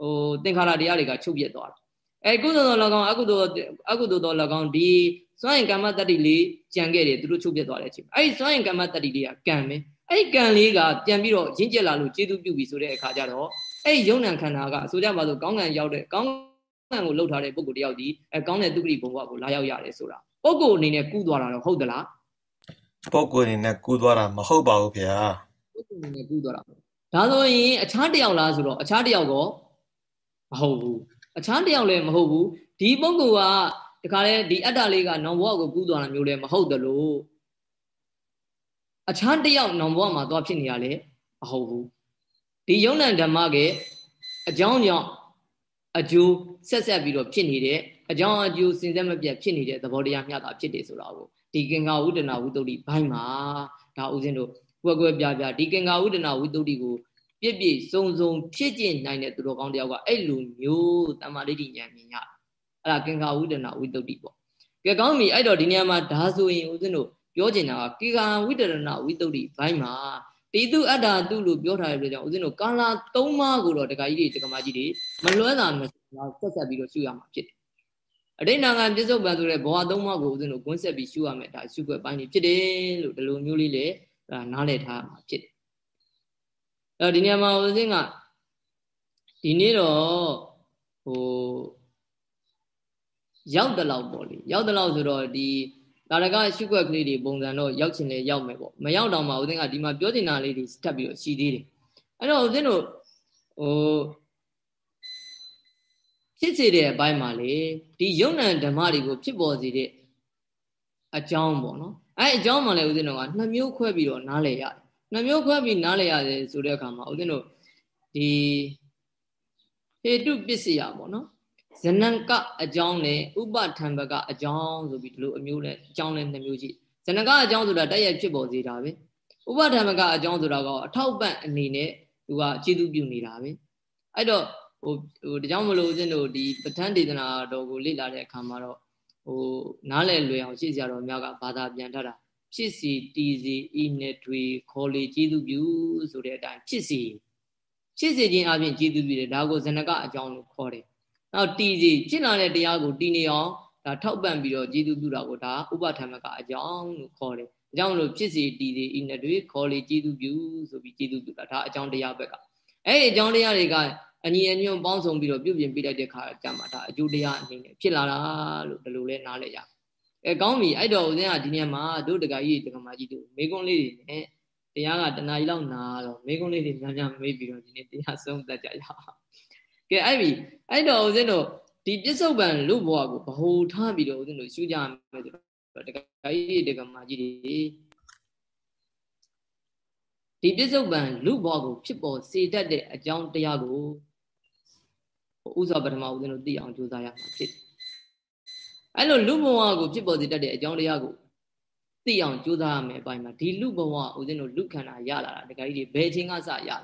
Speaker 1: ဟိုသင်္ခါရတရားတွေကချုပ်ပြတ်သွားတာ အဲကုသိုလ်တော်၎င်းအကုသိုလ်အကုသိုလ်တော်၎င်းဒီစွန့်ရင်ကမ္မတတ္တိလေးကြံခဲ့တယ်သူတို့ချုပ်ပြတ်သွားတဲ့အချိန်အဲ့ဒီစွန့်ရင်ကမ္မတတ္တိလေးကကံပဲအဲ့ဒီကံလေးကပြန်ပြီးတော့ရင့်ကျက်လာလို့ကျေသူပြုပြီဆိုတဲ့အခါကျတော့အဲ့ဒီယုံ nant ခန္ဓာကဆိုကြပါစို့ကောင်းကံရောက်တဲ့ကောင်းကံကိုလှုပ်ထားတဲ့ပုဂ္ဂိုလ်တယောက်ဒီအဲကောင်းတဲ့သူတိဘုံဘဝကိုလာရောက်ရတယ်ဆိုတာပုဂ္ဂိုလ်အနေနဲ့ကူးသွားတာတော့ဟုတ်သလား
Speaker 2: ပုဂ္ဂိုလ်အနေနဲ့ကူးသွားတာမဟုတ်ပါဘူးဗျာ
Speaker 1: ပုဂ္ဂိုလ်အနေနဲ့ကူးသွားတာဒါဆိုရင်အခြားတယောက်လားဆိုတော့အခြားတယောက်ကောမဟုတ်ဘူး အခြားတယောက်လည်းမဟုတ်ဘူးဒီပုဂ္ဂိုလ်ကတခါလေဒီအတ္တလေးကနောင်ဘဝကိုကူးသွားတာမျိုးလည်းမဟုတ်တယ်လို့အခြားတယောက်နောင်ဘဝမှာသွားဖြစ်နေရလေမဟုတ်ဘူးဒီယုံ nant ဓမ္မကအကြောင်းကြောင့်အကျိုးဆက်ဆက်ပြီးတော့ဖြစ်နေတဲ့အကြောင်းအကျိုးစင်ဆက်မပြတ်ဖြစ်နေတဲ့သဘောတရားမျှတာဖြစ်တယ်ဆိုတာကိုဒီကင်္ဂဝုဒနာဝိတ္တုဘိုင်းမှာဒါဦးဇင်းတို့ကွယ်ကွယ်ပြားပြားဒီကင်္ဂဝုဒနာဝိတ္တုကို ပြည့်ပြည့်စုံစုံဖြစ်ကျင်နိုင်တဲ့သူတော်ကောင်းတယောက်ကအဲ့လိုမျိုးတမ္မာဒိဋ္ဌိဉာဏ်မြင်ရအဲ့ဒါကင်္ဂဝုဒနာဝိတ္တုပေါ့ကဲကောင်းပြီအဲ့တော့ဒီနေရာမှာဒါဆိုရင်ဦးဇင်းတို့ပြောချင်တာကကေကာဝိတရဏဝိတ္တုဘိုင်းမှာတိတုအတ္တတုလို့ပြောထားတဲ့အတွက်ကြောင့်ဦးဇင်းတို့ကာလာ၃ပါးကိုတော့တခါကြီးတွေတက္ကမကြီးတွေမလွဲတာမဆက်ဆက်ပြီးတော့ရှုရမှာဖြစ်တယ်အဋိဏံကပြစ္ဆုတ်ပံဆိုတဲ့ဘဝသုံးပါးကိုဦးဇင်းတို့ကွန်းဆက်ပြီးရှုရမယ်ဒါရှုွက်ပိုင်းနေဖြစ်တယ်လို့ဒီလိုမျိုးလေးလေနားလည်ထားမှာဖြစ်တယ် အဲဒီနေရာမှာဦးဇင်းကဒီနေ့တော့ဟိုရောက်တလောက်ပေါ့လေရောက်တလောက်ဆိုတော့ဒီတာရကရှုွက်ကလေးတွေပုံစံတော့ရောက်ချင်လေရောက်မယ်ပေါ့မရောက်တော့မှဦးဇင်းကဒီမှာပြောချင်တာလေးတွေထပ်ပြီးတော့ရှိသေးတယ်အဲ့တော့ဦးဇင်းတို့ဟိုဖြစ်စေတဲ့အပိုင်းမှာလေဒီယုံ nant ဓမ္မတွေကိုဖြစ်ပေါ်စေတဲ့အကြောင်းပေါ့နော်အဲ့အကြောင်းမှလည်းဦးဇင်းတို့ကနှစ်မျိုးခွဲပြီးတော့နားလည်ရတယ် နှစ်မျိုးခွဲပြီးနားလည်ရတယ်ဆိုတဲ့အခါမှာဦးဇင်းတို့ဒီဟေတုပစ္စယပေါ့နော်ဇနံကအကြောင်းနဲ့ဥပထံဘကအကြောင်းဆိုပြီးဒီလိုအမျိုးနဲ့အကြောင်းနဲ့နှစ်မျိုးရှိဇနံကအကြောင်းဆိုတာတိုက်ရိုက်ဖြစ်ပေါ်စေတာပဲဥပထံဘကအကြောင်းဆိုတာကအထောက်ပံ့အနေနဲ့သူကခြေသူပြုနေတာပဲအဲ့တော့ဟိုဟိုဒါကြောင့်မလို့ဦးဇင်းတို့ဒီပဋ္ဌာန်းဒေသနာတော်ကိုလေ့လာတဲ့အခါမှာတော့ဟိုနားလည်လွယ်အောင်ရှေ့ဆရာတော်များကဘာသာပြန်ထားတာ ဖြစ်စီတီစီဤနဲ့တွေခေါ်လေကျေးဇူးပြုဆိုတဲ့အတိုင်းဖြစ်စီဖြစ်စီခြင်းအပြင်ကျေးဇူးပြုတယ်ဒါကိုဇနကအကြောင်းလို့ခေါ်တယ်နောက်တီစီဖြစ်လာတဲ့တရားကိုတည်နေအောင်ဒါထောက်ပံ့ပြီးတော့ကျေးဇူးပြုတာကိုဒါဥပထမကအကြောင်းလို့ခေါ်တယ်အကြောင်းလို့ဖြစ်စီတီစီဤနဲ့တွေခေါ်လေကျေးဇူးပြုဆိုပြီးကျေးဇူးပြုတာဒါအကြောင်းတရားဘက်ကအဲ့ဒီအကြောင်းတရားတွေကအညီအညွတ်ပေါင်းစုံပြီးတော့ပြုပြင်ပေးလိုက်တဲ့ခါကျမှဒါအကျိုးတရားအနေနဲ့ဖြစ်လာတာလို့ဒီလိုလဲနားလဲရ အဲကောင်းပြီအဲ့တော့ဦးဇင်းကဒီနေ့မှာတို့တကကြီးတကမာကြီးတို့မိကုန်းလေးတွေနဲ့တရားကတဏှာကြီးလောက်နာတော့မိကုန်းလေးတွေများများမေးပြီးတော့ဒီနေ့တရားဆုံးသက်ကြရအောင်ကဲအဲ့ပြီအဲ့တော့ဦးဇင်းတို့ဒီပြစ္ဆုတ်ပံလူဘဝကိုဗဟိုထားပြီးတော့ဦးဇင်းတို့ရှုကြမယ်ဆိုတော့တကကြီးတကမာကြီးတွေဒီပြစ္ဆုတ်ပံလူဘဝကိုဖြစ်ပေါ်စေတတ်တဲ့အကြောင်းတရားကိုဥစွာပထမဦးဇင်းတို့သိအောင်ကြိုးစားရမှာဖြစ်တယ်။ အဲ့လိုလူဘဝကိုဖြစ်ပေါ်စေတတ်တဲ့အကြောင်းတရားကိုသိအောင်ကြိုးစားရမယ်အပိုင်းမှာဒီလူဘဝဦးဇင်းတို့လူခန္ဓာရလာတာတခါကြီးဘယ်အချိန်ကစရလာ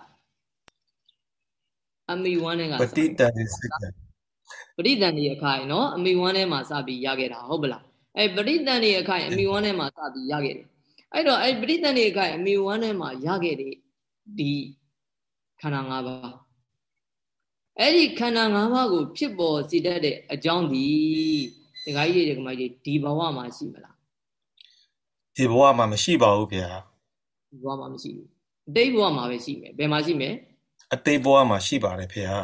Speaker 1: အမိဝမ်းနဲ့က
Speaker 2: ပဋိတန်ဒီစိတ်
Speaker 1: ပဋိတန်ဒီအခိုင်နော်အမိဝမ်းထဲမှာစပြီးရခဲ့တာဟုတ်ပလားအဲ့ပဋိတန်ဒီအခိုင်အမိဝမ်းထဲမှာစပြီးရခဲ့တယ်အဲ့တော့အဲ့ပဋိတန်ဒီအခိုင်အမိဝမ်းထဲမှာရခဲ့တဲ့ဒီခန္ဓာ၅ပါးအဲ့ဒီခန္ဓာ၅ပါးကို ဖြစ်ပေါ်စေတတ်တဲ့အကြောင်းဒီ ဒကာကြီးတွေဒကာမကြီးဒီဘဝမှာရှိမလား
Speaker 2: ဒီဘဝမှာမရှိပါဘူးဗျာ
Speaker 1: ဒီဘဝမှာမရှိဘူးအတိတ်ဘဝမှာပဲရှိမယ်ဘယ်မှာရှိမယ်
Speaker 2: အတိတ်ဘဝမှာရှိပါတယ်ဗျာ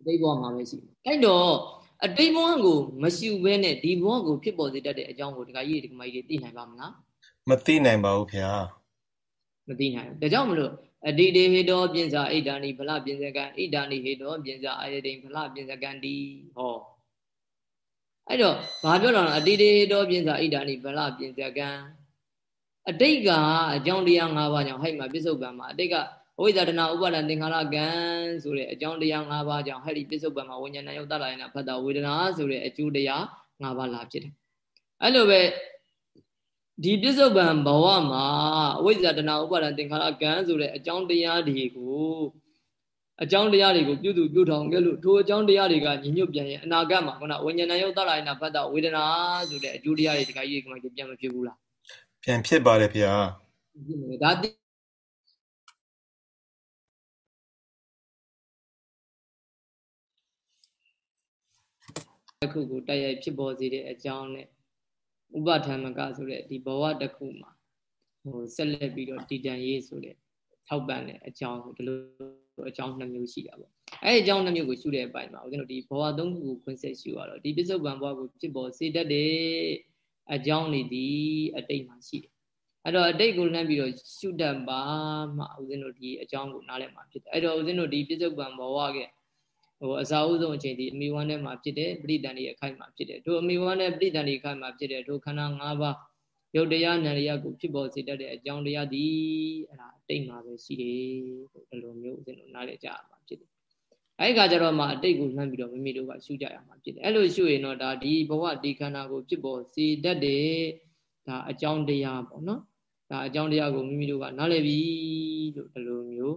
Speaker 1: အတိတ်ဘဝမှာပဲရှိမယ်အဲ့တော့အတိတ်ဘဝကိုမရှိဘဲနဲ့ဒီဘဝကိုဖြစ်ပေါ်စေတတ်တဲ့အကြောင်းကိုဒကာကြီးတွေဒကာမကြီးတွေသိနိုင်ပါမလား
Speaker 2: မသိနိုင်ပါဘူးဗျာ
Speaker 1: မသိနိုင်ဘူးဒါကြောင့်မလို့အတိတေဟေတောပြင်စာဣဒာနိဖလပြင်စကံဣဒာနိဟေတောပြင်စာအာယတိဖလပြင်စကံတိဟော အဲ့တော့ဘာပြောတာလဲအတိတေဟေတောပြင်စာဣဒာနိဖလပြင်စကံအတိတ်ကအကြောင်းတရား၅ပါးကြောင့်ဟဲ့မှာပြစ္ဆုတ်ပံမှာအတိတ်ကဝိဇာတနာဥပါဒံသင်္ခါရကံဆိုတဲ့အကြောင်းတရား၅ပါးကြောင့်ဟဲ့ဒီပြစ္ဆုတ်ပံမှာဝိညာဏယုတ်တလာယနာဖတ်တာဝေဒနာဆိုတဲ့အကျိုးတရား၅ပါးလာဖြစ်တယ်အဲ့လိုပဲဒီပြစ္ဆုတ်ပံဘဝမှာအဝိဇ္ဇာတဏှာဥပါဒံသင်္ခါရကံဆိုတဲ့အကြောင်းတရားတွေကို အကြောင်းတရားတွေကိုပြုစုပြုထောင်ခဲ့လို့ထိုအကြောင်းတရားတွေကညီညွတ်ပြန်ရင်အနာဂတ်မှာခုနဝိညာဏယုတ်တလာယနာဖတ်တာဝေဒနာဆိုတဲ့အကျိုးတရားတွေဒီကကြီးကမှပြန်မဖြစ်ဘူးလား
Speaker 2: ပြန်ဖြစ်ပါတယ်ဖေဟာ
Speaker 1: ဒါအခုကိုတိုက်ရိုက်ဖြစ်ပေါ်စေတဲ့အကြောင်းနဲ့ဥပထမကဆိုတဲ့ဒီဘဝတစ်ခုမှာဟိုဆက်လက်ပြီးတော့တည်တံ့ရေးဆိုတဲ့ ထောက်ပံ့တဲ့အကြောင်းဒီလိုအကြောင်းနှစ်မျိုးရှိတာပေါ့အဲ့ဒီအကြောင်းနှစ်မျိုးကိုရှုတဲ့အပိုင်းမှာဦးဇင်းတို့ဒီဘဝသုံးခုကိုခွင့်ဆက်ရှုရတော့ဒီပစ္စုပန်ဘဝကိုဖြစ်ပေါ်စေတတ်တဲ့အကြောင်းတွေဒီအတိတ်မှာရှိတယ်အဲ့တော့အတိတ်ကိုလှမ်းပြီးတော့ရှုတတ်ပါမှဦးဇင်းတို့ဒီအကြောင်းကိုနားလည်မှာဖြစ်တယ်အဲ့တော့ဦးဇင်းတို့ဒီပစ္စုပန်ဘဝကဟဟိုအစာဥဆုံးအချိန်ဒီအမိဝမ်းထဲမှာဖြစ်တယ်ပရိဒဏ်တွေအခိုက်မှာဖြစ်တယ်တို့အမိဝမ်းနဲ့ပရိဒဏ်တွေအခိုက်မှာဖြစ်တယ်တို့ခန္ဓာ၅ပါး ရုပ်တရားနာတရားကိုဖြစ်ပေါ်စေတတ်တဲ့အကြောင်းတရားဒီအဲ့ဒါအတိတ်မှာပဲရှိတယ်လို့ဒီလိုမျိုးဦးဇင်းတို့နားလည်ကြရမှာဖြစ်တယ်အဲ့ဒီကကြတော့မှအတိတ်ကိုလှမ်းပြီးတော့မိမိတို့ကရှုကြရမှာဖြစ်တယ်အဲ့လိုရှုရင်တော့ဒါဒီဘဝဒီခန္ဓာကိုဖြစ်ပေါ်စေတတ်တဲ့ဒါအကြောင်းတရားပေါ့နော်ဒါအကြောင်းတရားကိုမိမိတို့ကနားလည်ပြီလို့ဒီလိုမျိုး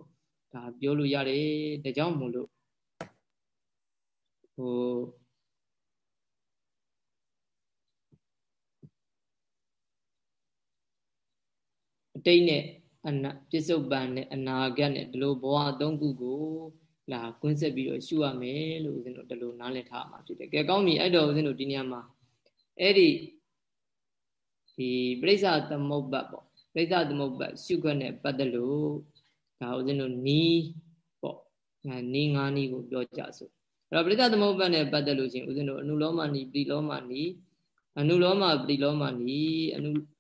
Speaker 1: ဒါပြောလို့ရတယ်ဒါကြောင့်မို့လို့ဟို တိတ်နဲ့အနာပြစ္ဆုတ်ပံနဲ့အနာဂတ်နဲ့ဒီလိုဘဝသုံးခုကိုလာကွင်းဆက်ပြီးတော့ရှုရမယ်လို့ဦးဇင်းတို့ဒီလိုနားလည်ထားမှာဖြစ်တယ်။ကဲကောင်းပြီအဲ့တော့ဦးဇင်းတို့ဒီနေရာမှာအဲ့ဒီဒီပြိဿသမုပ္ပတ်ပေါ့ပြိဿသမုပ္ပတ်ရှုခွက်နဲ့ပတ်သက်လို့ဒါဦးဇင်းတို့နီးပေါ့နီးငါးနီးကိုပြောကြစို့အဲ့တော့ပြိဿသမုပ္ပတ်နဲ့ပတ်သက်လို့ချင်းဦးဇင်းတို့အနုလောမနီပရိလောမနီအနုလောမပရိလောမနီအနုဟို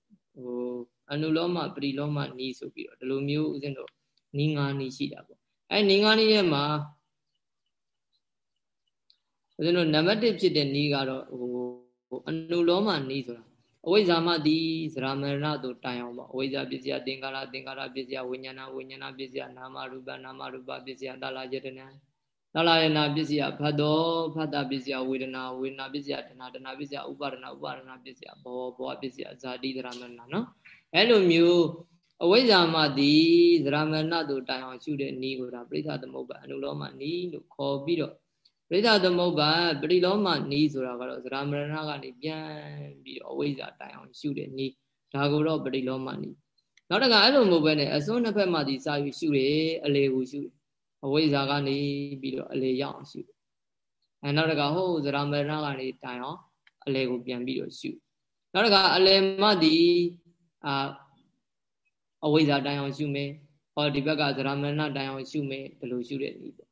Speaker 1: အနုလောမပရိလောမနီဆိုပြီးတော့ဒီလိုမျိုးဦးဇင်းတို့နီးငါးနီးရှိတာပေါ့အဲနီးငါးနီးရဲ့မှာဦးဇင်းတို့နံပါတ်1ဖြစ်တဲ့နီးကတော့ဟိုအနုလောမနီးဆိုတာအဝိဇ္ဇာမတိသရမရဏတို့တိုင်အောင်ပေါ့အဝိဇ္ဇာပစ္စယသင်္ကာရသင်္ကာရပစ္စယဝိညာဏဝိညာဏပစ္စယနာမရူပနာမရူပပစ္စယတလာယတနာတလာယနာပစ္စယဖတ်တော်ဖတ်တာပစ္စယဝေဒနာဝေဒနာပစ္စယတဏတဏပစ္စယဥပါဒနာဥပါဒနာပစ္စယဘောဘောပစ္စယဇာတိသရမရဏနော် အဲ့လိုမျိုးအဝိဇ္ဇာမတိသရမရဏတို့တိုင်အောင်ရှုတဲ့ဤကိုဒါပရိသသမုပ္ပါအနုလောမဤလို့ခေါ်ပြီးတော့ပရိသသမုပ္ပါပရိလောမနီးဆိုတာကတော့သရမရဏကနေပြန်ပြီးတော့အဝိဇ္ဇာတိုင်အောင်ရှုတဲ့နီးဒါကိုတော့ပရိလောမနီးနောက်တကအဲ့လိုမဟုတ်ဘဲနဲ့အစွန်းနှစ်ဖက်မှဒီစာယူရှုတယ်အလေကိုရှုတယ်အဝိဇ္ဇာကနေပြီးတော့အလေရောက်အောင်ရှုတယ်အဲနောက်တကဟိုသရမရဏကနေတိုင်အောင်အလေကိုပြန်ပြီးတော့ရှုနောက်တကအလေမဒီ အာအဝိဇ္ဇာတိုင်အောင်ရှုမယ်ဟောဒီဘက်ကသရမရဏတိုင်အောင်ရှုမယ်ဒီလိုရှုတဲ့နည်းပေါ့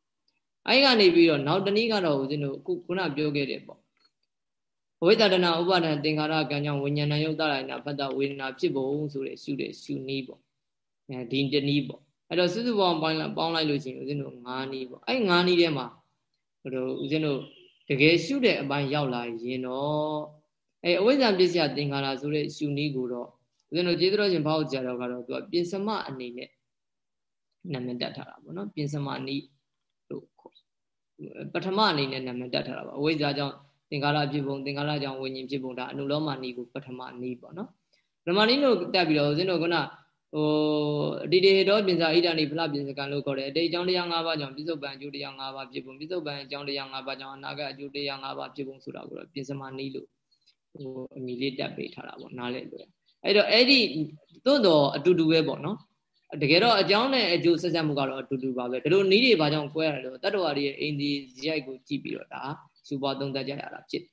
Speaker 1: အဲဒီကနေပြီးတော့နောက်တနည်းကတော့ဦးဇင်းတို့ခုခုနပြောခဲ့တယ်ပေါ့ဝိတတနာဥပါဒံသင်္ခါရကံကြောင့်ဝိညာဏယုတ်တရဏဖတ်တဝေဒနာဖြစ်ပုံဆိုတဲ့ရှုတဲ့ရှုနည်းပေါ့အဲဒီတနည်းပေါ့အဲ့တော့စုစုပေါင်းပေါင်းလိုက်ပေါင်းလိုက်လို့ရှိရင်ဦးဇင်းတို့၅နည်းပေါ့အဲ့၅နည်းထဲမှာဟိုတို့ဦးဇင်းတို့တကယ်ရှုတဲ့အပိုင်းရောက်လာရင်တော့အဲအဝိဇ္ဇာပစ္စယသင်္ခါရဆိုတဲ့ရှုနည်းကိုတော့ ဦးဇင်းတို့ကျေးဇူးတော်ရှင်ဘောက်ကြတော့ကတော့သူကပြင်စမအနေနဲ့နာမည်တက်ထားတာပေါ့နော်ပြင်စမနည်းပထမအနေနဲ့နာမည်တက်ထားတာပါအဝိဇ္ဇာကြောင့်သင်္ကာရဖြစ်ပုံသင်္ကာရကြောင့်ဝိညာဉ်ဖြစ်ပုံဒါအနုလောမနီးကိုပထမနီးပေါ့နော်ပထမနီးလို့တက်ပြီးတော့ဦးဇင်းတို့ကဟိုအတိတေတော်ပြင်စာဣဒာနိဖလပြင်စကံလို့ခေါ်တယ်အတိတ်အကြောင်းတရား၅ပါးကြောင့်ပြစ္ဆုတ်ပံအကျိုးတရား၅ပါးဖြစ်ပုံပြစ္ဆုတ်ပံအကြောင်းတရား၅ပါးကြောင့်အနာဂတ်အကျိုးတရား၅ပါးဖြစ်ပုံဆိုတာကိုတော့ပြင်စမနီးလို့ဟိုအမိလေးတက်ပေးထားတာပေါ့နားလဲလို့ အဲ့တော့အဲ့ဒီသို့တော့အတူတူပဲပေါ့နော်တကယ်တော့အကြောင်းနဲ့အကျိုးဆက်ဆက်မှုကတော့အတူတူပါပဲဒီလိုနီးတွေဘာကြောင့်ကွဲရတယ်လို့တတ္တဝါတွေရဲ့အိန္ဒိဇိုက်ကိုကြည့်ပြီးတော့ဒါစူပါသုံးသပ်ကြရတာဖြစ်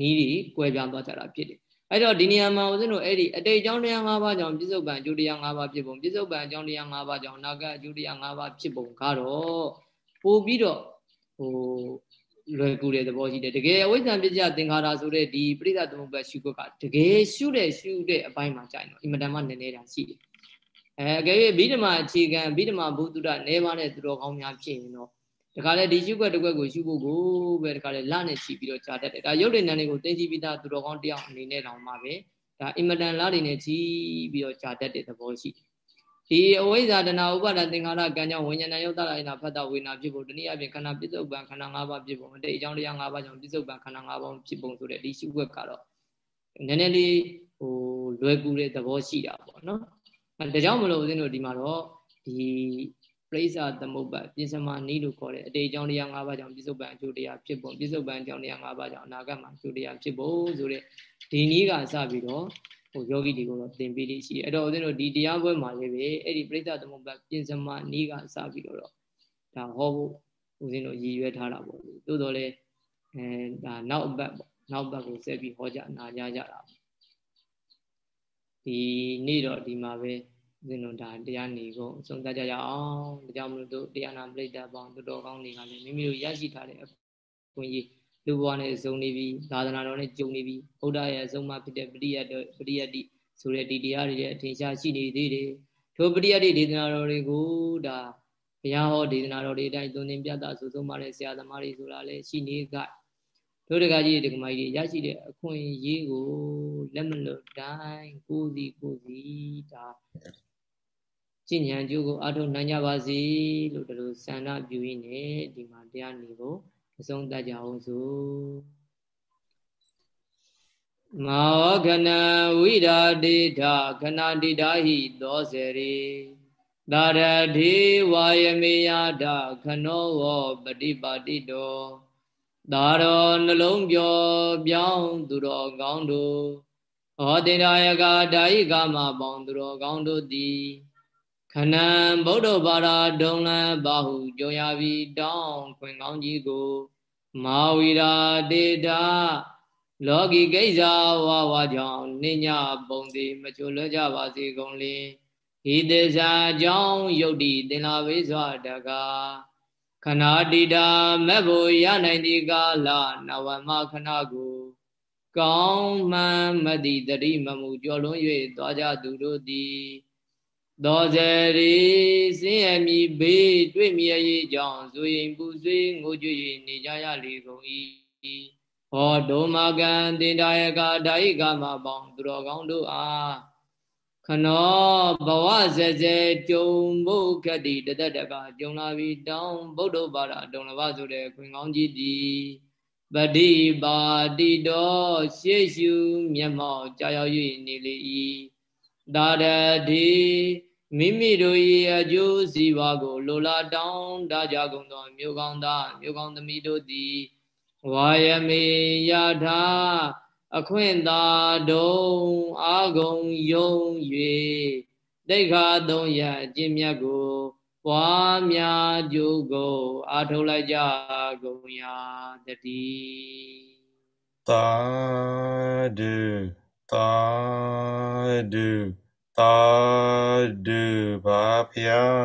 Speaker 1: နီးတွေကွဲပြားသွားကြတာဖြစ်တယ်အဲ့တော့ဒီနေရာမှာဦးဇင်းတို့အဲ့ဒီအတိတ်အကြောင်းတရား၅ပါးကြောင့်ပြစ္ဆုတ်ပံအကျိုးတရား၅ပါးဖြစ်ပုံပြစ္ဆုတ်ပံအကြောင်းတရား၅ပါးကြောင့်အနာဂတ်အကျိုးတရား၅ပါးဖြစ်ပုံကတော့ပို့ပြီးတော့ဟို လွယ်ကူတဲ့သဘောရှိတယ်တကယ်အဝိဇ္ဇံပစ္စယသင်္ခါရဆိုတဲ့ဒီပရိသသမုပ္ပါရှုခွက်ကတကယ်ရှုတဲ့ရှုတဲ့အပိုင်းမှာကြာရင်တော့အင်မတန်မှနည်းနည်းတာရှိတယ်အဲအကယ်၍ဗိဓမာအခြေခံဗိဓမာဘုဒ္ဓနဲပါတဲ့သူတော်ကောင်းများဖြစ်ရင်တော့တခါလေဒီရှုွက်တစ်ခွက်ကိုရှုဖို့ကိုပဲတခါလေလနဲ့ချီပြီးတော့ကြာတတ်တယ်ဒါရုပ်တည်နံတွေကိုသိသိပြီးသားသူတော်ကောင်းတယောက်အနေနဲ့တောင်မှပဲဒါအင်မတန်လာတွေနဲ့ချီပြီးတော့ကြာတတ်တဲ့သဘောရှိတယ် ဒီအဝိဇ္ဇာတနာဥပါဒသင်္ခါရကံကြောင့်ဝိညာဏယုတ်တလာနာဖတ်တာဝေနာဖြစ်ဖို့တနည်းအားဖြင့်ခန္ဓာပစ္စုပန်ခန္ဓာ၅ပါးဖြစ်ဖို့အတိတ်အကြောင်းတရား၅ပါးကြောင့်ပစ္စုပန်ခန္ဓာ၅ပါးဖြစ်ပုံဆိုတဲ့ဒီရှုွက်ကတော့နည်းနည်းလေးဟိုလွယ်ကူတဲ့သဘောရှိတာပေါ့နော်အဲဒါကြောင့်မလို့ဦးဇင်းတို့ဒီမှာတော့ဒီပြိဿသမုပ္ပါပြင်စမနီးလို့ခေါ်တဲ့အတေအကြောင်းတရား၅ပါးကြောင့်ပြစ္ဆုတ်ပံအကျိုးတရားဖြစ်ပုံပြစ္ဆုတ်ပံအကြောင်းတရား၅ပါးကြောင့်အနာဂတ်မှာအကျိုးတရားဖြစ်ပုံဆိုတဲ့ဒီနည်းကစပြီးတော့ ဟိုယောဂီတွေကိုတော့သင်ပေးလေးရှိတယ်အဲ့တော့ဦးဇင်းတို့ဒီတရားပွဲမှာလည်းပဲအဲ့ဒီပြိဿသမုပ္ပါပြင်စမနီးကစပြီးတော့ဒါဟောဖို့ဦးဇင်းတို့ရည်ရွယ်ထားတာပေါ့သို့တော်လည်းအဲဒါနောက်ဘက်ပေါ့နောက်ဘက်ကိုဆက်ပြီးဟောကြနာကြကြတာဒီနေ့တော့ဒီမှာပဲဦးဇင်းတို့ဒါတရားနေကိုအဆုံးသတ်ကြရအောင်ဒါကြောင့်မလို့တို့တရားနာပရိသတ်ပေါင်းတော်တော်ကောင်းတွေကလည်းမိမိတို့ရရှိထားတဲ့အခွင့်အရေး လူဘဝနဲ့ဇုံနေပြီသာသနာတော်နဲ့ကြုံနေပြီဘုရားရဲ့အဆုံးအမဖြစ်တဲ့ပရိယတ်ပရိယတ်တိဆိုတဲ့ဒီတရားတွေရဲ့အထင်ရှားရှိနေသေးတယ်ထိုပရိယတ်တိဒေသနာတော်တွေကိုဒါဘရားဟောဒေသနာတော်တွေအတိုင်းသွန်သင်ပြတာဆိုဆုံးပါတဲ့ဆရာသမားတွေဆိုတာလည်းရှိနေကြတို့တကကြီးတကမကြီးရရှိတဲ့အခွင့်အရေးကိုလက်မလွတ်တိုင်းကိုစီကိုစီဒါကျင့်ဉာဏ်ကျိုးကိုအထောက်နိုင်ကြပါစေလို့ဒီလိုဆန္ဒပြုရင်းနဲ့ဒီမှာတရားနေဖို့ အဆုံးသတ်ကြအောင်စို့မောခဏဝိရာတိထခဏတိတာဟိသောစေရိသာရတိဝါယမေယဒခနောဝပฏิပါတိတောသာရောနှလုံးပြောပြောင်းသူတော်ကောင်းတို့ဟောတေရာယကဓာယိကမပေါင်းသူတော်ကောင်းတို့သည် ခဏံဗုဒ္ဓဘာသာဒုံလံဘာဟုကြုံရပြီးတောင်းခွင်ကောင်းကြီးကိုမာဝီရာတေတာလောကီကိစ္စဝါဝါကြောင့်နိညာပုံသည်မချိုလွတ်ကြပါစေကုန်လေဤသေစာကြောင့်ယုတ်တိသင်္လာဝိစွာတကားခဏတိတာမက်ဖို့ရနိုင်ဒီကာလနဝမခဏကို ကောင်းမှန်မတိတတိမမှုကြော်လွန်၍သွားကြသူတို့သည် သောဇရီစင်းရမီဘေးတွေ့မြဲရေးကြောင့်ဇွေရင်ပူဆွေးငိုကြွ၍နေကြရလေကုန်၏ဟောဒုမကံတင်ဒါယကဓာယိကမပေါင်းသူတော်ကောင်းတို့အားခနောဘဝဇဇေကြုံဖို့ခက်တိတသက်တကကြုံလာပြီးတောင်းဗုဒ္ဓဘာသာတုံလဘဆိုတဲ့ခွင်ကောင်းကြီးသည်ပတိပါတိတော်ရှေ့ရှုမျက်မှောက်ကြာရောက်၍နေလေ၏သာရတိ မိမိတို့၏အကျိုးစီးပွားကိုလိုလားတောင်းတကြကုန်သောမြို့ကောင်းသားမြို့ကောင်းသမီးတို့သည်ဝါယမေယထာအခွင့်သာဒုံအာဂုံယုံ၍တိခါသုံးရအကျင့်မြတ်ကိုပွားများကြိုးကိုအာထုတ်လိုက်ကြကုန်ရာတည်း
Speaker 2: သာဓုသာဓု သာဓုပါဖျား